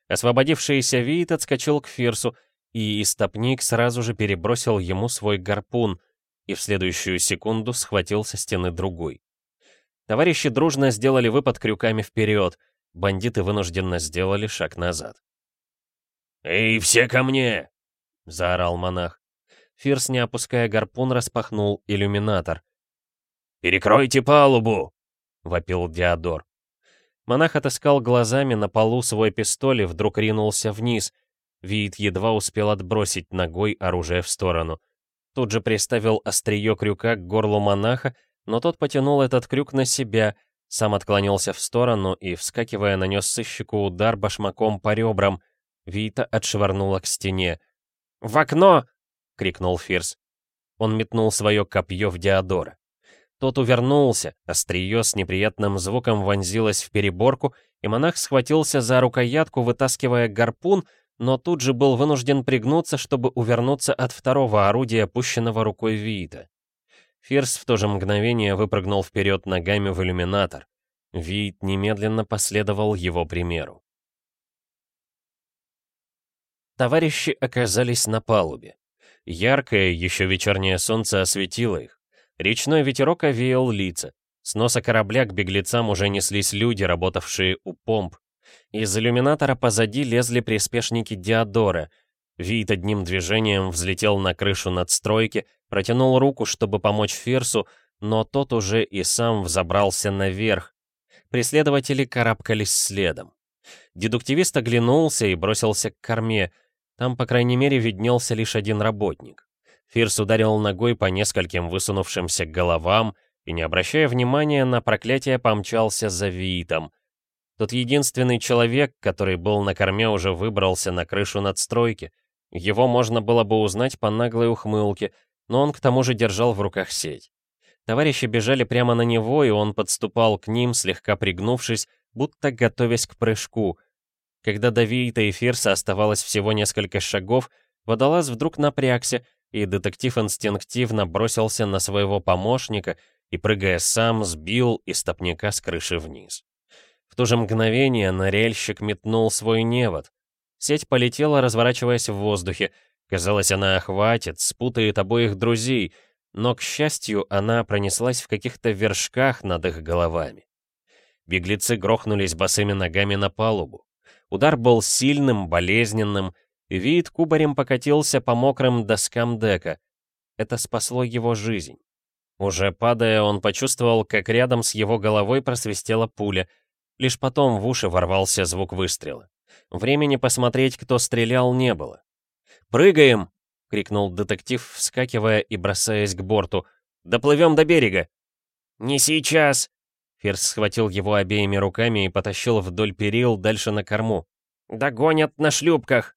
Освободившийся Виит отскочил к Фирсу, и истопник сразу же перебросил ему свой гарпун и в следующую секунду схватил со стены другой. Товарищи дружно сделали выпад крюками вперед, бандиты вынужденно сделали шаг назад. «Эй, все ко мне!» — заорал монах. Фирс, не опуская гарпун, распахнул иллюминатор. «Перекройте палубу!» — вопил Диодор. Монах отыскал глазами на полу свой пистоль и вдруг ринулся вниз. Вид едва успел отбросить ногой оружие в сторону. Тут же приставил острие крюка к горлу монаха, но тот потянул этот крюк на себя, сам отклонился в сторону и, вскакивая, нанес сыщику удар башмаком по ребрам. Вита отшвырнула к стене. «В окно!» — крикнул Фирс. Он метнул свое копье в Диодора. Тот увернулся, острие с неприятным звуком вонзилось в переборку, и монах схватился за рукоятку, вытаскивая гарпун, но тут же был вынужден пригнуться, чтобы увернуться от второго орудия, пущенного рукой Виита. Фирс в то же мгновение выпрыгнул вперед ногами в иллюминатор. Виит немедленно последовал его примеру. Товарищи оказались на палубе. Яркое, еще вечернее солнце осветило их. Речной ветерок овеял лица. С носа корабля к беглецам уже неслись люди, работавшие у помп. Из иллюминатора позади лезли приспешники Диодора. Вид одним движением взлетел на крышу надстройки, протянул руку, чтобы помочь Фирсу, но тот уже и сам взобрался наверх. Преследователи карабкались следом. Дедуктивист оглянулся и бросился к корме. Там, по крайней мере, виднелся лишь один работник. Фирс ударил ногой по нескольким высунувшимся головам и, не обращая внимания на проклятие, помчался за Виитом. Тот единственный человек, который был на корме, уже выбрался на крышу надстройки. Его можно было бы узнать по наглой ухмылке, но он к тому же держал в руках сеть. Товарищи бежали прямо на него, и он подступал к ним, слегка пригнувшись, будто готовясь к прыжку. Когда до Виита и Фирса оставалось всего несколько шагов, водолаз вдруг напрягся, и детектив инстинктивно бросился на своего помощника и, прыгая сам, сбил истопника с крыши вниз. В то же мгновение ныряльщик метнул свой невод. Сеть полетела, разворачиваясь в воздухе. Казалось, она охватит, спутает обоих друзей, но, к счастью, она пронеслась в каких-то вершках над их головами. Беглецы грохнулись босыми ногами на палубу. Удар был сильным, болезненным, вид кубарем покатился по мокрым доскам дека. Это спасло его жизнь. Уже падая, он почувствовал, как рядом с его головой просвистела пуля — Лишь потом в уши ворвался звук выстрела. Времени посмотреть, кто стрелял, не было. «Прыгаем!» — крикнул детектив, вскакивая и бросаясь к борту. «Доплывем до берега!» «Не сейчас!» Ферс схватил его обеими руками и потащил вдоль перил дальше на корму. «Догонят на шлюпках!»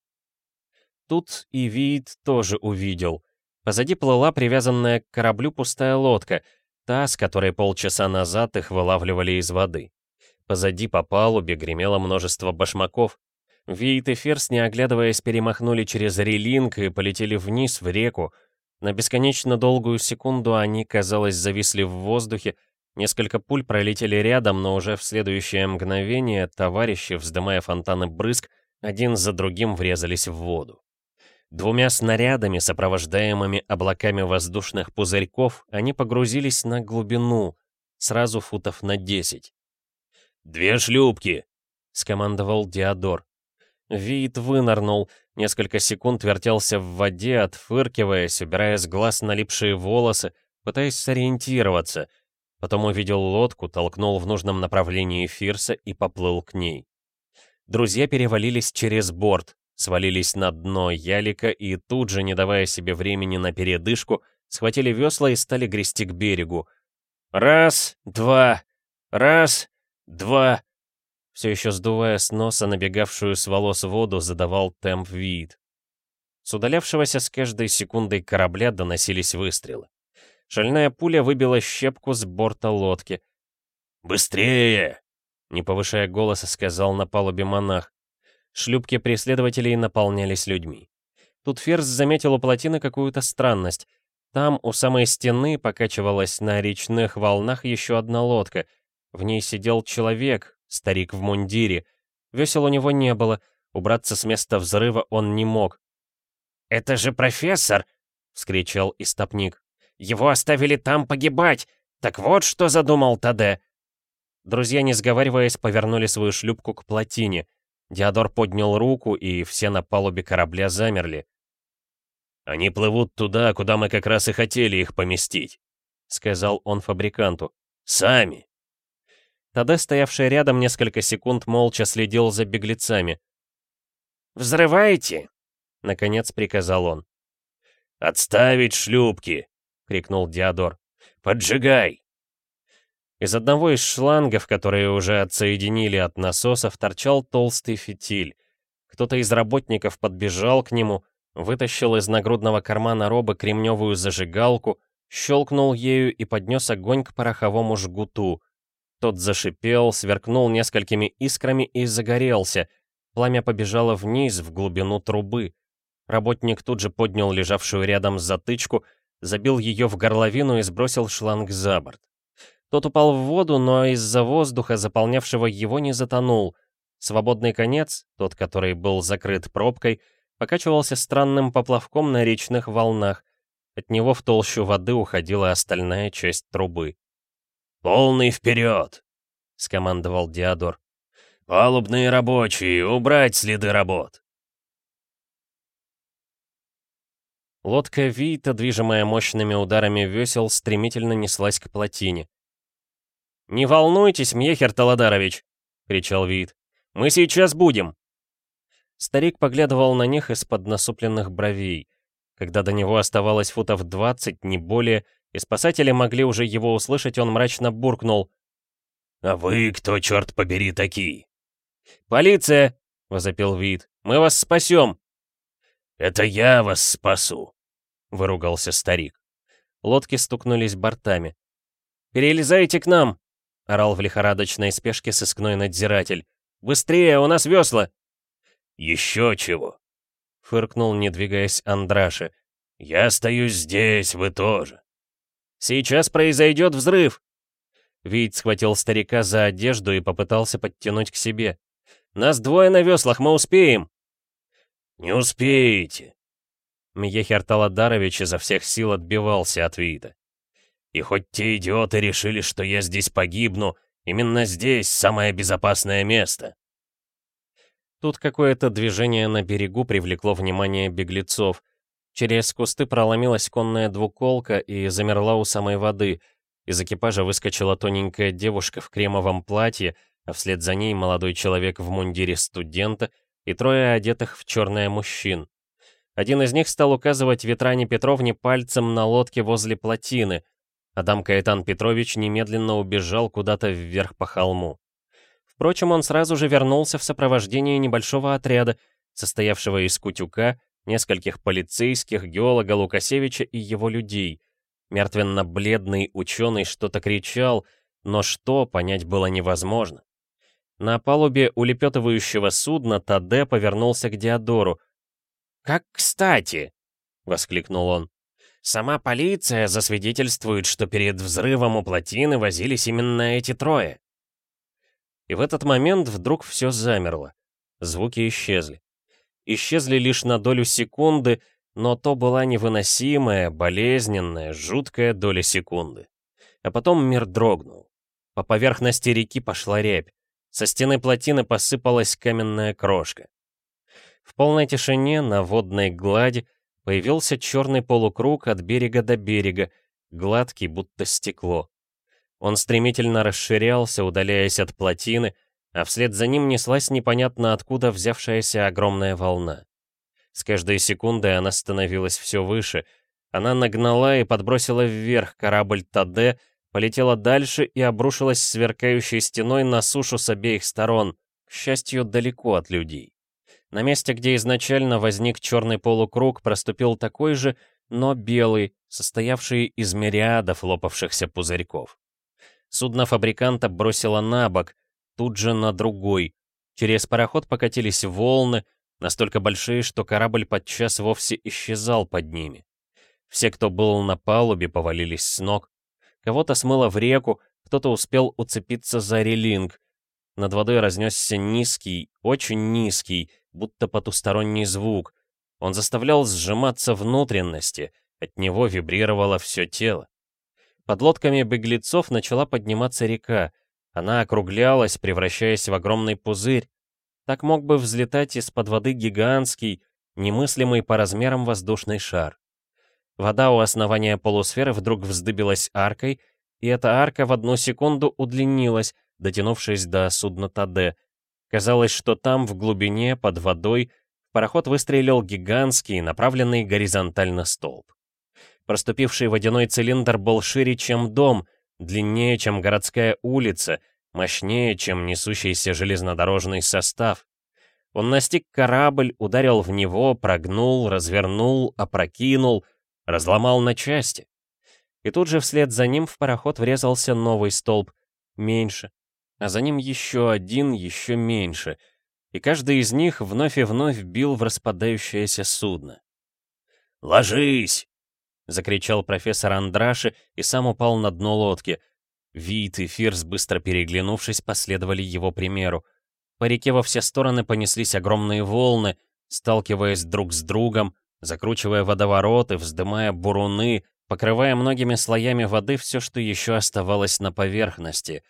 Тут и вид тоже увидел. Позади плыла привязанная к кораблю пустая лодка, та, с которой полчаса назад их вылавливали из воды. Позади по палубе гремело множество башмаков. Вейт и Ферс, не оглядываясь, перемахнули через релинг и полетели вниз, в реку. На бесконечно долгую секунду они, казалось, зависли в воздухе. Несколько пуль пролетели рядом, но уже в следующее мгновение товарищи, вздымая фонтаны брызг, один за другим врезались в воду. Двумя снарядами, сопровождаемыми облаками воздушных пузырьков, они погрузились на глубину, сразу футов на десять. «Две шлюпки!» — скомандовал Диодор. Вид вынырнул, несколько секунд вертелся в воде, отфыркиваясь, убирая с глаз налипшие волосы, пытаясь сориентироваться. Потом увидел лодку, толкнул в нужном направлении Фирса и поплыл к ней. Друзья перевалились через борт, свалились на дно ялика и тут же, не давая себе времени на передышку, схватили весла и стали грести к берегу. «Раз, два, раз, Два!» Все еще сдувая с носа набегавшую с волос воду, задавал темп вид. С удалявшегося с каждой секундой корабля доносились выстрелы. Шальная пуля выбила щепку с борта лодки. «Быстрее!» — не повышая голоса, сказал на палубе монах. Шлюпки преследователей наполнялись людьми. Тут Ферзь заметил у плотины какую-то странность. Там, у самой стены, покачивалась на речных волнах еще одна лодка — в ней сидел человек, старик в мундире. Весел у него не было, убраться с места взрыва он не мог. «Это же профессор!» — вскричал истопник. «Его оставили там погибать! Так вот, что задумал Таде!» Друзья, не сговариваясь, повернули свою шлюпку к плотине. Диодор поднял руку, и все на палубе корабля замерли. «Они плывут туда, куда мы как раз и хотели их поместить», — сказал он фабриканту. «Сами!» Таде, стоявший рядом несколько секунд, молча следил за беглецами. «Взрывайте!» — наконец приказал он. «Отставить шлюпки!» — крикнул Диодор. «Поджигай!» Из одного из шлангов, которые уже отсоединили от насосов, торчал толстый фитиль. Кто-то из работников подбежал к нему, вытащил из нагрудного кармана роба кремневую зажигалку, щелкнул ею и поднес огонь к пороховому жгуту. Тот зашипел, сверкнул несколькими искрами и загорелся. Пламя побежало вниз, в глубину трубы. Работник тут же поднял лежавшую рядом затычку, забил ее в горловину и сбросил шланг за борт. Тот упал в воду, но из-за воздуха, заполнявшего его, не затонул. Свободный конец, тот, который был закрыт пробкой, покачивался странным поплавком на речных волнах. От него в толщу воды уходила остальная часть трубы. «Полный вперед!» — скомандовал Диодор. «Палубные рабочие, убрать следы работ!» Лодка Вита, движимая мощными ударами весел, стремительно неслась к плотине. «Не волнуйтесь, Мьехер Таладарович!» — кричал Вит. «Мы сейчас будем!» Старик поглядывал на них из-под насупленных бровей. Когда до него оставалось футов двадцать, не более, и спасатели могли уже его услышать, он мрачно буркнул. «А вы кто, черт побери, такие?» «Полиция!» — возопил Вид. «Мы вас спасем!» «Это я вас спасу!» — выругался старик. Лодки стукнулись бортами. «Перелезайте к нам!» — орал в лихорадочной спешке сыскной надзиратель. «Быстрее, у нас весла!» «Еще чего!» — фыркнул, не двигаясь Андраши. «Я остаюсь здесь, вы тоже!» «Сейчас произойдет взрыв!» Вид схватил старика за одежду и попытался подтянуть к себе. «Нас двое на веслах, мы успеем!» «Не успеете!» Мьехер Таладарович изо всех сил отбивался от Вита. «И хоть те идиоты решили, что я здесь погибну, именно здесь самое безопасное место!» Тут какое-то движение на берегу привлекло внимание беглецов. Через кусты проломилась конная двуколка и замерла у самой воды. Из экипажа выскочила тоненькая девушка в кремовом платье, а вслед за ней молодой человек в мундире студента и трое одетых в черное мужчин. Один из них стал указывать Ветране Петровне пальцем на лодке возле плотины. Адам Каэтан Петрович немедленно убежал куда-то вверх по холму. Впрочем, он сразу же вернулся в сопровождении небольшого отряда, состоявшего из Кутюка, нескольких полицейских, геолога Лукасевича и его людей. Мертвенно-бледный ученый что-то кричал, но что, понять было невозможно. На палубе улепетывающего судна Таде повернулся к Диодору. «Как кстати!» — воскликнул он. «Сама полиция засвидетельствует, что перед взрывом у плотины возились именно эти трое». И в этот момент вдруг все замерло. Звуки исчезли. Исчезли лишь на долю секунды, но то была невыносимая, болезненная, жуткая доля секунды. А потом мир дрогнул. По поверхности реки пошла рябь. Со стены плотины посыпалась каменная крошка. В полной тишине на водной глади появился черный полукруг от берега до берега, гладкий, будто стекло. Он стремительно расширялся, удаляясь от плотины, а вслед за ним неслась непонятно откуда взявшаяся огромная волна. С каждой секундой она становилась все выше. Она нагнала и подбросила вверх корабль Таде, полетела дальше и обрушилась сверкающей стеной на сушу с обеих сторон, к счастью, далеко от людей. На месте, где изначально возник черный полукруг, проступил такой же, но белый, состоявший из мириадов лопавшихся пузырьков. Судно фабриканта бросило на бок, тут же на другой. Через пароход покатились волны, настолько большие, что корабль подчас вовсе исчезал под ними. Все, кто был на палубе, повалились с ног. Кого-то смыло в реку, кто-то успел уцепиться за релинг. Над водой разнесся низкий, очень низкий, будто потусторонний звук. Он заставлял сжиматься внутренности, от него вибрировало все тело. Под лодками беглецов начала подниматься река. Она округлялась, превращаясь в огромный пузырь. Так мог бы взлетать из-под воды гигантский, немыслимый по размерам воздушный шар. Вода у основания полусферы вдруг вздыбилась аркой, и эта арка в одну секунду удлинилась, дотянувшись до судна Таде. Казалось, что там, в глубине, под водой, пароход выстрелил гигантский, направленный горизонтально столб. Проступивший водяной цилиндр был шире, чем дом, длиннее, чем городская улица, мощнее, чем несущийся железнодорожный состав. Он настиг корабль, ударил в него, прогнул, развернул, опрокинул, разломал на части. И тут же вслед за ним в пароход врезался новый столб, меньше, а за ним еще один, еще меньше, и каждый из них вновь и вновь бил в распадающееся судно. «Ложись!» закричал профессор Андраши и сам упал на дно лодки. Вит и Фирс, быстро переглянувшись, последовали его примеру. По реке во все стороны понеслись огромные волны, сталкиваясь друг с другом, закручивая водовороты, вздымая буруны, покрывая многими слоями воды все, что еще оставалось на поверхности.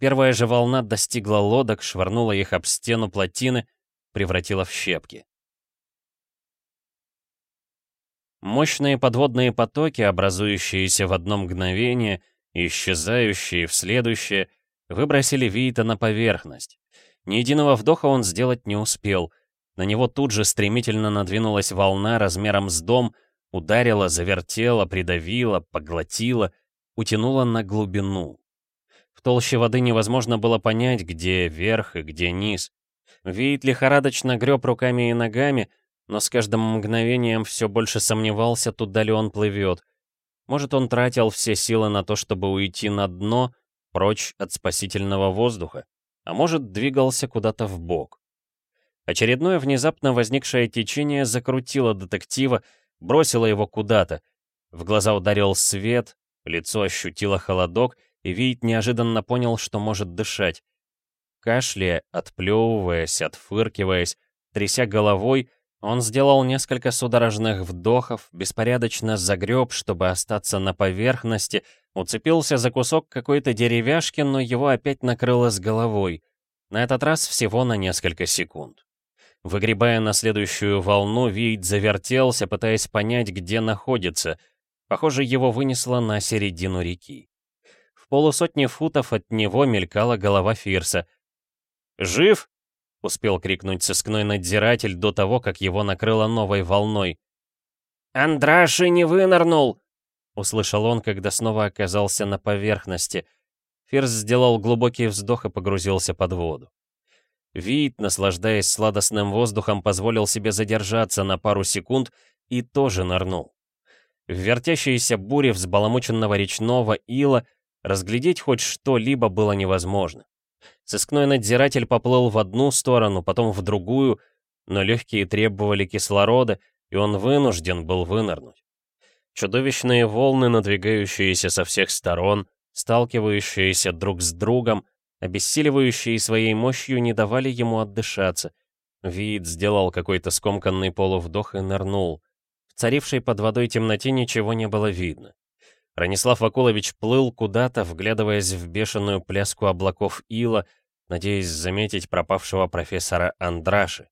Первая же волна достигла лодок, швырнула их об стену плотины, превратила в щепки. Мощные подводные потоки, образующиеся в одно мгновение и исчезающие в следующее, выбросили Виита на поверхность. Ни единого вдоха он сделать не успел. На него тут же стремительно надвинулась волна размером с дом, ударила, завертела, придавила, поглотила, утянула на глубину. Толще воды невозможно было понять, где верх и где низ. Виит лихорадочно греб руками и ногами, но с каждым мгновением все больше сомневался, туда ли он плывет. Может, он тратил все силы на то, чтобы уйти на дно, прочь от спасительного воздуха, а может, двигался куда-то в бок. Очередное внезапно возникшее течение закрутило детектива, бросило его куда-то. В глаза ударил свет, лицо ощутило холодок, и Вейт неожиданно понял, что может дышать. Кашляя, отплевываясь, отфыркиваясь, тряся головой, он сделал несколько судорожных вдохов, беспорядочно загреб, чтобы остаться на поверхности, уцепился за кусок какой-то деревяшки, но его опять накрыло с головой. На этот раз всего на несколько секунд. Выгребая на следующую волну, Вейд завертелся, пытаясь понять, где находится. Похоже, его вынесло на середину реки. Полусотни футов от него мелькала голова Фирса. «Жив?» — успел крикнуть сыскной надзиратель до того, как его накрыло новой волной. «Андраши не вынырнул!» — услышал он, когда снова оказался на поверхности. Фирс сделал глубокий вздох и погрузился под воду. Вид, наслаждаясь сладостным воздухом, позволил себе задержаться на пару секунд и тоже нырнул. В вертящейся буре взбаламученного речного ила разглядеть хоть что-либо было невозможно. Сыскной надзиратель поплыл в одну сторону, потом в другую, но легкие требовали кислорода, и он вынужден был вынырнуть. Чудовищные волны, надвигающиеся со всех сторон, сталкивающиеся друг с другом, обессиливающие своей мощью, не давали ему отдышаться. Вид сделал какой-то скомканный полувдох и нырнул. В царившей под водой темноте ничего не было видно. Ранислав Акулович плыл куда-то, вглядываясь в бешеную пляску облаков ила, надеясь заметить пропавшего профессора Андраши.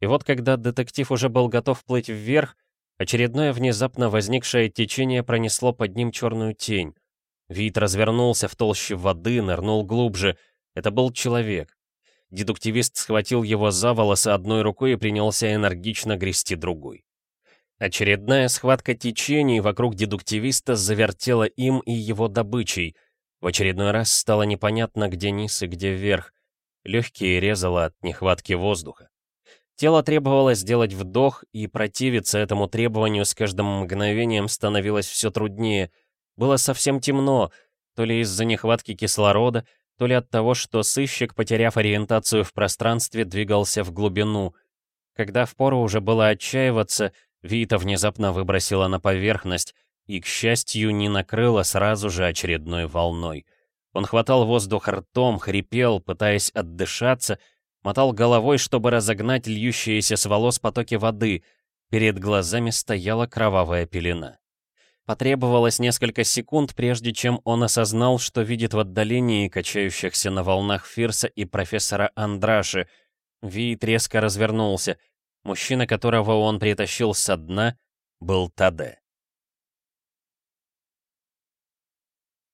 И вот когда детектив уже был готов плыть вверх, очередное внезапно возникшее течение пронесло под ним черную тень. Вид развернулся в толще воды, нырнул глубже. Это был человек. Дедуктивист схватил его за волосы одной рукой и принялся энергично грести другой. Очередная схватка течений вокруг дедуктивиста завертела им и его добычей. В очередной раз стало непонятно, где низ и где вверх. Легкие резало от нехватки воздуха. Тело требовало сделать вдох, и противиться этому требованию с каждым мгновением становилось все труднее. Было совсем темно, то ли из-за нехватки кислорода, то ли от того, что сыщик, потеряв ориентацию в пространстве, двигался в глубину. Когда впору уже было отчаиваться, Вита внезапно выбросила на поверхность и, к счастью, не накрыла сразу же очередной волной. Он хватал воздух ртом, хрипел, пытаясь отдышаться, мотал головой, чтобы разогнать льющиеся с волос потоки воды. Перед глазами стояла кровавая пелена. Потребовалось несколько секунд, прежде чем он осознал, что видит в отдалении качающихся на волнах Фирса и профессора Андраши. Вид резко развернулся — Мужчина, которого он притащил со дна, был Таде.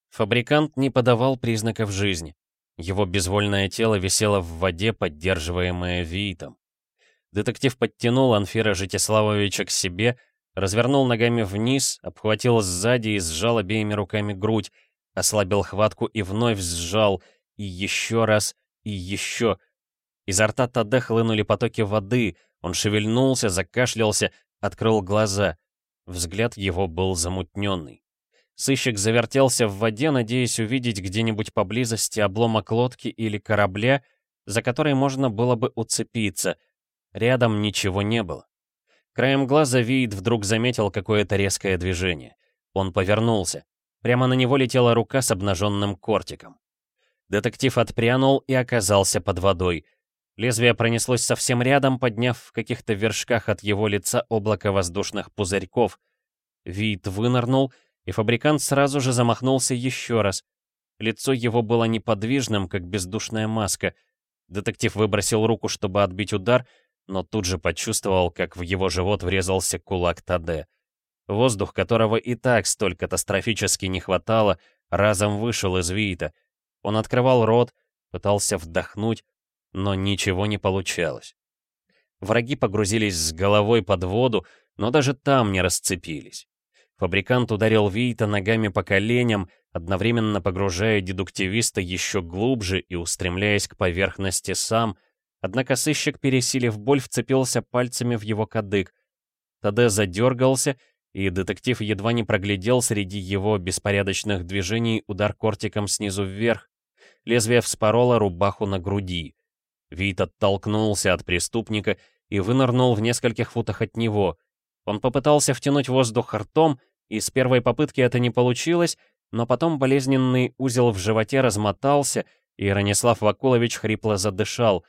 Фабрикант не подавал признаков жизни. Его безвольное тело висело в воде, поддерживаемое Виитом. Детектив подтянул Анфира Житиславовича к себе, развернул ногами вниз, обхватил сзади и сжал обеими руками грудь, ослабил хватку и вновь сжал, и еще раз, и еще. Изо рта Таде хлынули потоки воды — он шевельнулся, закашлялся, открыл глаза. Взгляд его был замутненный. Сыщик завертелся в воде, надеясь увидеть где-нибудь поблизости обломок лодки или корабля, за который можно было бы уцепиться. Рядом ничего не было. Краем глаза Вид вдруг заметил какое-то резкое движение. Он повернулся. Прямо на него летела рука с обнаженным кортиком. Детектив отпрянул и оказался под водой — Лезвие пронеслось совсем рядом, подняв в каких-то вершках от его лица облако воздушных пузырьков. Вид вынырнул, и фабрикант сразу же замахнулся еще раз. Лицо его было неподвижным, как бездушная маска. Детектив выбросил руку, чтобы отбить удар, но тут же почувствовал, как в его живот врезался кулак Таде. Воздух, которого и так столь катастрофически не хватало, разом вышел из Виита. Он открывал рот, пытался вдохнуть, но ничего не получалось. Враги погрузились с головой под воду, но даже там не расцепились. Фабрикант ударил Виита ногами по коленям, одновременно погружая дедуктивиста еще глубже и устремляясь к поверхности сам, однако сыщик, пересилив боль, вцепился пальцами в его кадык. Таде задергался, и детектив едва не проглядел среди его беспорядочных движений удар кортиком снизу вверх. Лезвие вспороло рубаху на груди. Вит оттолкнулся от преступника и вынырнул в нескольких футах от него. Он попытался втянуть воздух ртом, и с первой попытки это не получилось, но потом болезненный узел в животе размотался, и Ранислав Вакулович хрипло задышал.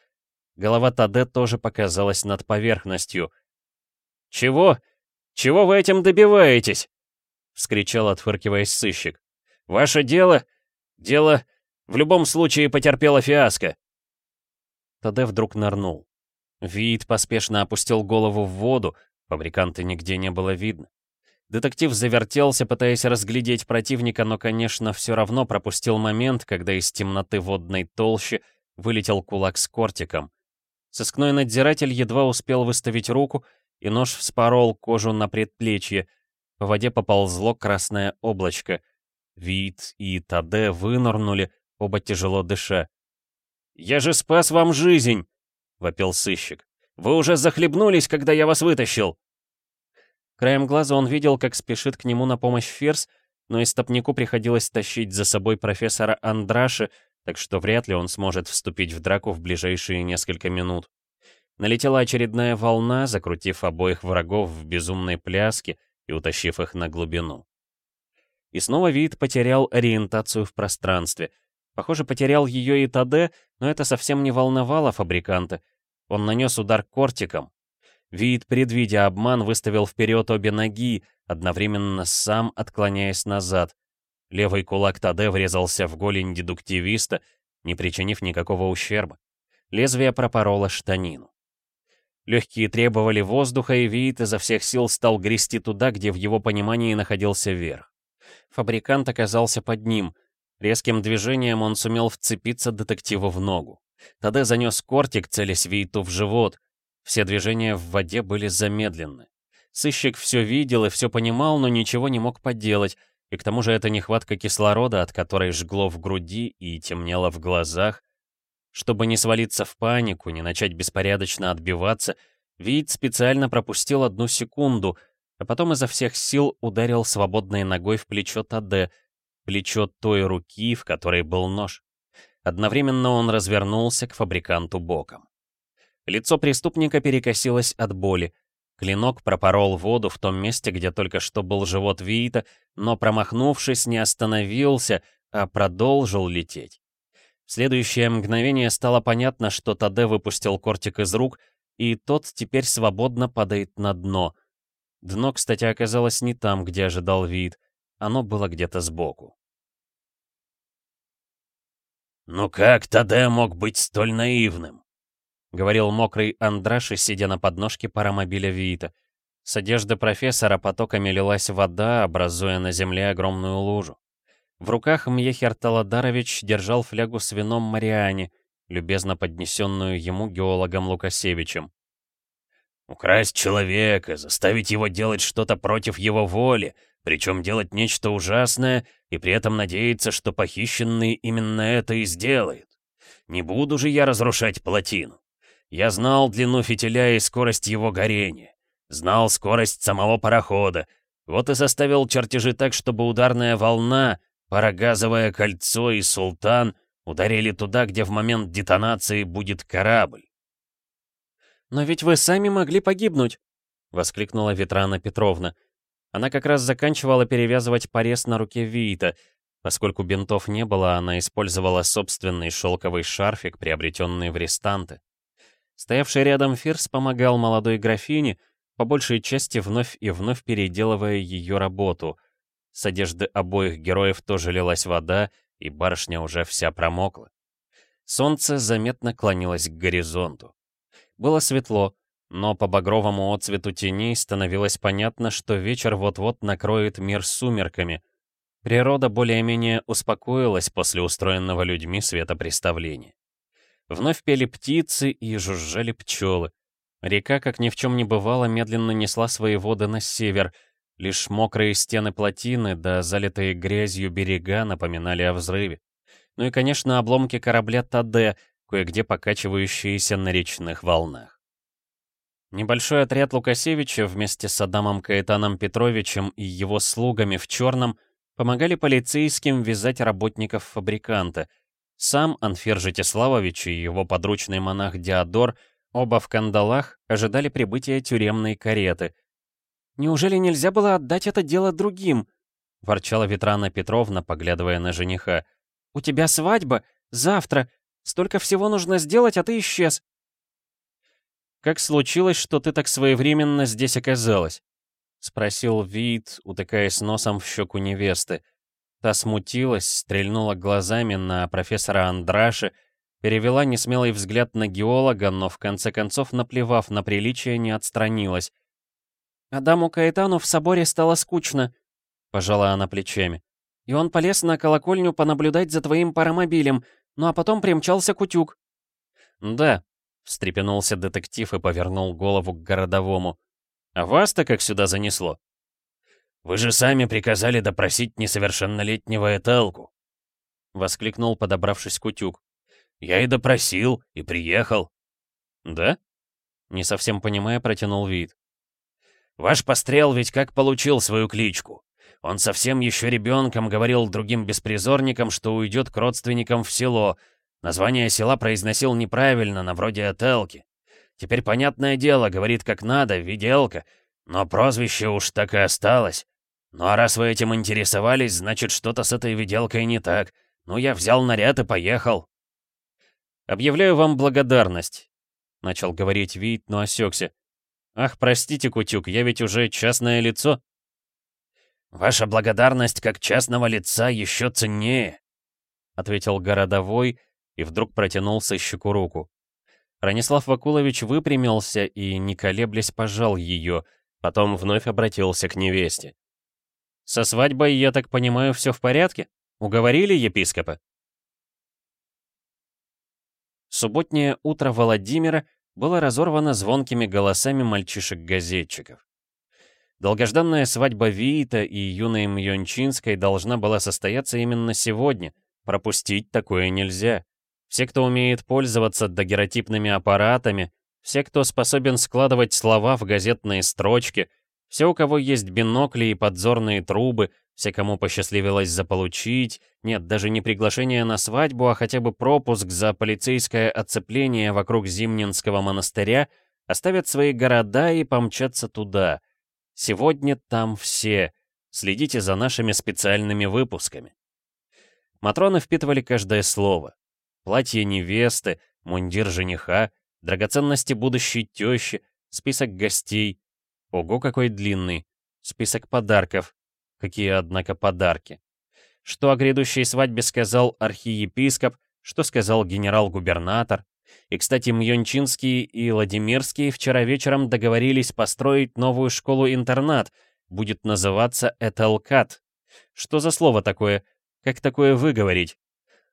Голова Таде тоже показалась над поверхностью. «Чего? Чего вы этим добиваетесь?» — вскричал, отфыркиваясь сыщик. «Ваше дело? Дело в любом случае потерпело фиаско». Таде вдруг нырнул. Вид поспешно опустил голову в воду, фабриканта нигде не было видно. Детектив завертелся, пытаясь разглядеть противника, но, конечно, все равно пропустил момент, когда из темноты водной толщи вылетел кулак с кортиком. Сыскной надзиратель едва успел выставить руку, и нож вспорол кожу на предплечье. По воде поползло красное облачко. Вид и Таде вынырнули, оба тяжело дыша. «Я же спас вам жизнь!» — вопил сыщик. «Вы уже захлебнулись, когда я вас вытащил!» Краем глаза он видел, как спешит к нему на помощь Ферс, но истопнику приходилось тащить за собой профессора Андраши, так что вряд ли он сможет вступить в драку в ближайшие несколько минут. Налетела очередная волна, закрутив обоих врагов в безумной пляске и утащив их на глубину. И снова вид потерял ориентацию в пространстве. Похоже, потерял ее и Таде, но это совсем не волновало фабриканта. Он нанес удар кортиком, Вид, предвидя обман, выставил вперед обе ноги, одновременно сам отклоняясь назад. Левый кулак Таде врезался в голень дедуктивиста, не причинив никакого ущерба. Лезвие пропороло штанину. Легкие требовали воздуха, и Виит изо всех сил стал грести туда, где в его понимании находился верх. Фабрикант оказался под ним. Резким движением он сумел вцепиться детективу в ногу. Таде занес кортик, целясь Вииту в живот — все движения в воде были замедлены. Сыщик все видел и все понимал, но ничего не мог поделать, и к тому же это нехватка кислорода, от которой жгло в груди и темнело в глазах. Чтобы не свалиться в панику, не начать беспорядочно отбиваться, Вид специально пропустил одну секунду, а потом изо всех сил ударил свободной ногой в плечо Таде, плечо той руки, в которой был нож. Одновременно он развернулся к фабриканту боком. Лицо преступника перекосилось от боли. Клинок пропорол воду в том месте, где только что был живот Виита, но, промахнувшись, не остановился, а продолжил лететь. В следующее мгновение стало понятно, что Таде выпустил кортик из рук, и тот теперь свободно падает на дно. Дно, кстати, оказалось не там, где ожидал вид. Оно было где-то сбоку. «Ну как Таде мог быть столь наивным?» — говорил мокрый Андраши, сидя на подножке паромобиля Виита. С одежды профессора потоками лилась вода, образуя на земле огромную лужу. В руках Мьехер Таладарович держал флягу с вином Мариани, любезно поднесенную ему геологом Лукасевичем. «Украсть человека, заставить его делать что-то против его воли, причем делать нечто ужасное, и при этом надеяться, что похищенный именно это и сделает. Не буду же я разрушать плотину. Я знал длину фитиля и скорость его горения. Знал скорость самого парохода. Вот и составил чертежи так, чтобы ударная волна, парогазовое кольцо и султан ударили туда, где в момент детонации будет корабль. «Но ведь вы сами могли погибнуть!» — воскликнула Ветрана Петровна. Она как раз заканчивала перевязывать порез на руке Виита. Поскольку бинтов не было, она использовала собственный шелковый шарфик, приобретенный в рестанты. Стоявший рядом Фирс помогал молодой графине, по большей части вновь и вновь переделывая ее работу. С одежды обоих героев тоже лилась вода, и барышня уже вся промокла. Солнце заметно клонилось к горизонту. Было светло, но по багровому отцвету теней становилось понятно, что вечер вот-вот накроет мир сумерками. Природа более-менее успокоилась после устроенного людьми светопреставления. Вновь пели птицы и жужжали пчелы. Река, как ни в чем не бывало, медленно несла свои воды на север. Лишь мокрые стены плотины да залитые грязью берега напоминали о взрыве. Ну и, конечно, обломки корабля Таде, кое-где покачивающиеся на речных волнах. Небольшой отряд Лукасевича вместе с Адамом Каэтаном Петровичем и его слугами в черном помогали полицейским вязать работников фабриканта. Сам Анфир Житиславович и его подручный монах Диодор, оба в кандалах, ожидали прибытия тюремной кареты. «Неужели нельзя было отдать это дело другим?» — ворчала Ветрана Петровна, поглядывая на жениха. «У тебя свадьба? Завтра. Столько всего нужно сделать, а ты исчез». «Как случилось, что ты так своевременно здесь оказалась?» — спросил Вид, утыкаясь носом в щеку невесты. Та смутилась, стрельнула глазами на профессора Андраши, перевела несмелый взгляд на геолога, но в конце концов, наплевав на приличие, не отстранилась. «Адаму Каэтану в соборе стало скучно», — пожала она плечами. «И он полез на колокольню понаблюдать за твоим паромобилем, ну а потом примчался Кутюк». «Да», — встрепенулся детектив и повернул голову к городовому. «А вас-то как сюда занесло?» «Вы же сами приказали допросить несовершеннолетнего Этелку!» — воскликнул, подобравшись Кутюк. «Я и допросил, и приехал». «Да?» — не совсем понимая, протянул вид. «Ваш пострел ведь как получил свою кличку? Он совсем еще ребенком говорил другим беспризорникам, что уйдет к родственникам в село, Название села произносил неправильно, на вроде Отелки. Теперь понятное дело, говорит как надо, виделка, но прозвище уж так и осталось. Ну а раз вы этим интересовались, значит что-то с этой виделкой не так. Ну я взял наряд и поехал. «Объявляю вам благодарность», — начал говорить Вит, но осекся. «Ах, простите, Кутюк, я ведь уже частное лицо». «Ваша благодарность как частного лица еще ценнее», — ответил городовой, — и вдруг протянул сыщику руку. Ранислав Вакулович выпрямился и, не колеблясь, пожал ее, потом вновь обратился к невесте. «Со свадьбой, я так понимаю, все в порядке? Уговорили епископа?» Субботнее утро Владимира было разорвано звонкими голосами мальчишек-газетчиков. Долгожданная свадьба Виита и юной Мьончинской должна была состояться именно сегодня. Пропустить такое нельзя. Все, кто умеет пользоваться дагеротипными аппаратами, все, кто способен складывать слова в газетные строчки, все, у кого есть бинокли и подзорные трубы, все, кому посчастливилось заполучить, нет, даже не приглашение на свадьбу, а хотя бы пропуск за полицейское оцепление вокруг Зимнинского монастыря, оставят свои города и помчатся туда. Сегодня там все. Следите за нашими специальными выпусками. Матроны впитывали каждое слово. Платье невесты, мундир жениха, драгоценности будущей тещи, список гостей. Ого, какой длинный. Список подарков. Какие, однако, подарки. Что о грядущей свадьбе сказал архиепископ, что сказал генерал-губернатор. И, кстати, Мьончинский и Владимирский вчера вечером договорились построить новую школу-интернат. Будет называться Этелкат. Что за слово такое? Как такое выговорить?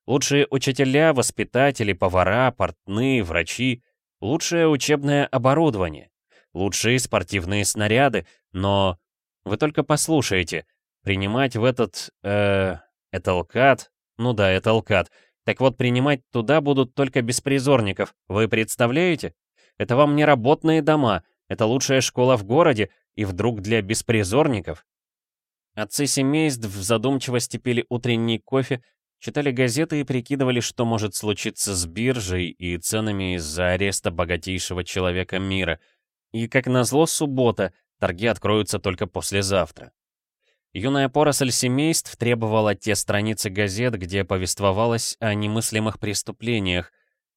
Лучшие учителя, воспитатели, повара, портные, врачи. Лучшее учебное оборудование. Лучшие спортивные снаряды. Но вы только послушайте. Принимать в этот... э Эталкат? Ну да, Эталкат. Так вот, принимать туда будут только беспризорников. Вы представляете? Это вам не работные дома. Это лучшая школа в городе. И вдруг для беспризорников. Отцы семейств в задумчивости пили утренний кофе, Читали газеты и прикидывали, что может случиться с биржей и ценами из-за ареста богатейшего человека мира. И, как назло, суббота, торги откроются только послезавтра. Юная поросль семейств требовала те страницы газет, где повествовалось о немыслимых преступлениях,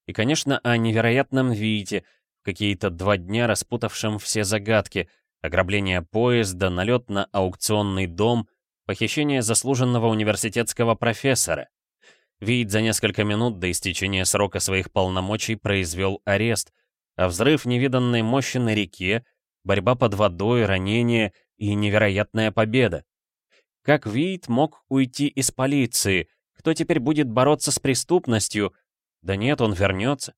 и, конечно, о невероятном Вите, какие-то два дня распутавшем все загадки, ограбление поезда, налет на аукционный дом, похищение заслуженного университетского профессора. Вид за несколько минут до истечения срока своих полномочий произвел арест, А взрыв невиданной мощи на реке, борьба под водой, ранения и невероятная победа. Как Вит мог уйти из полиции? Кто теперь будет бороться с преступностью? Да нет, он вернется.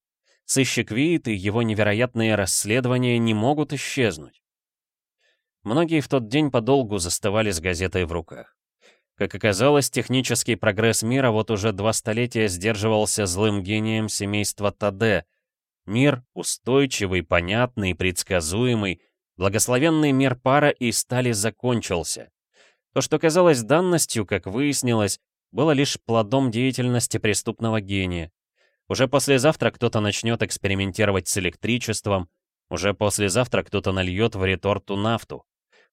Сыщик Вит и его невероятные расследования не могут исчезнуть. Многие в тот день подолгу застывали с газетой в руках. Как оказалось, технический прогресс мира вот уже два столетия сдерживался злым гением семейства Таде. Мир устойчивый, понятный, предсказуемый, благословенный мир пара и стали закончился. То, что казалось данностью, как выяснилось, было лишь плодом деятельности преступного гения. Уже послезавтра кто-то начнет экспериментировать с электричеством, уже послезавтра кто-то нальет в реторту нафту.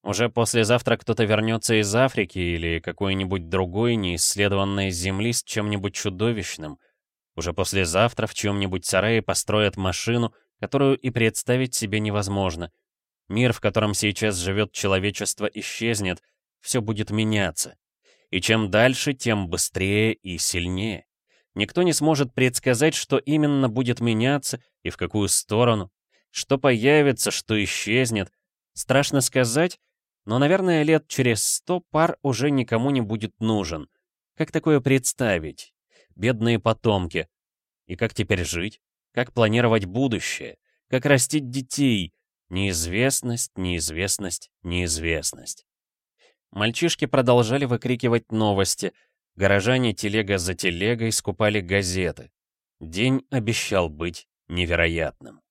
Уже послезавтра кто-то вернется из Африки или какой-нибудь другой неисследованной земли с чем-нибудь чудовищным. Уже послезавтра в чьем-нибудь сарае построят машину, которую и представить себе невозможно. Мир, в котором сейчас живет человечество, исчезнет, все будет меняться. И чем дальше, тем быстрее и сильнее. Никто не сможет предсказать, что именно будет меняться и в какую сторону, что появится, что исчезнет. Страшно сказать, но, наверное, лет через сто пар уже никому не будет нужен. Как такое представить? Бедные потомки. И как теперь жить? Как планировать будущее? Как растить детей? Неизвестность, неизвестность, неизвестность. Мальчишки продолжали выкрикивать новости. Горожане телега за телегой скупали газеты. День обещал быть невероятным.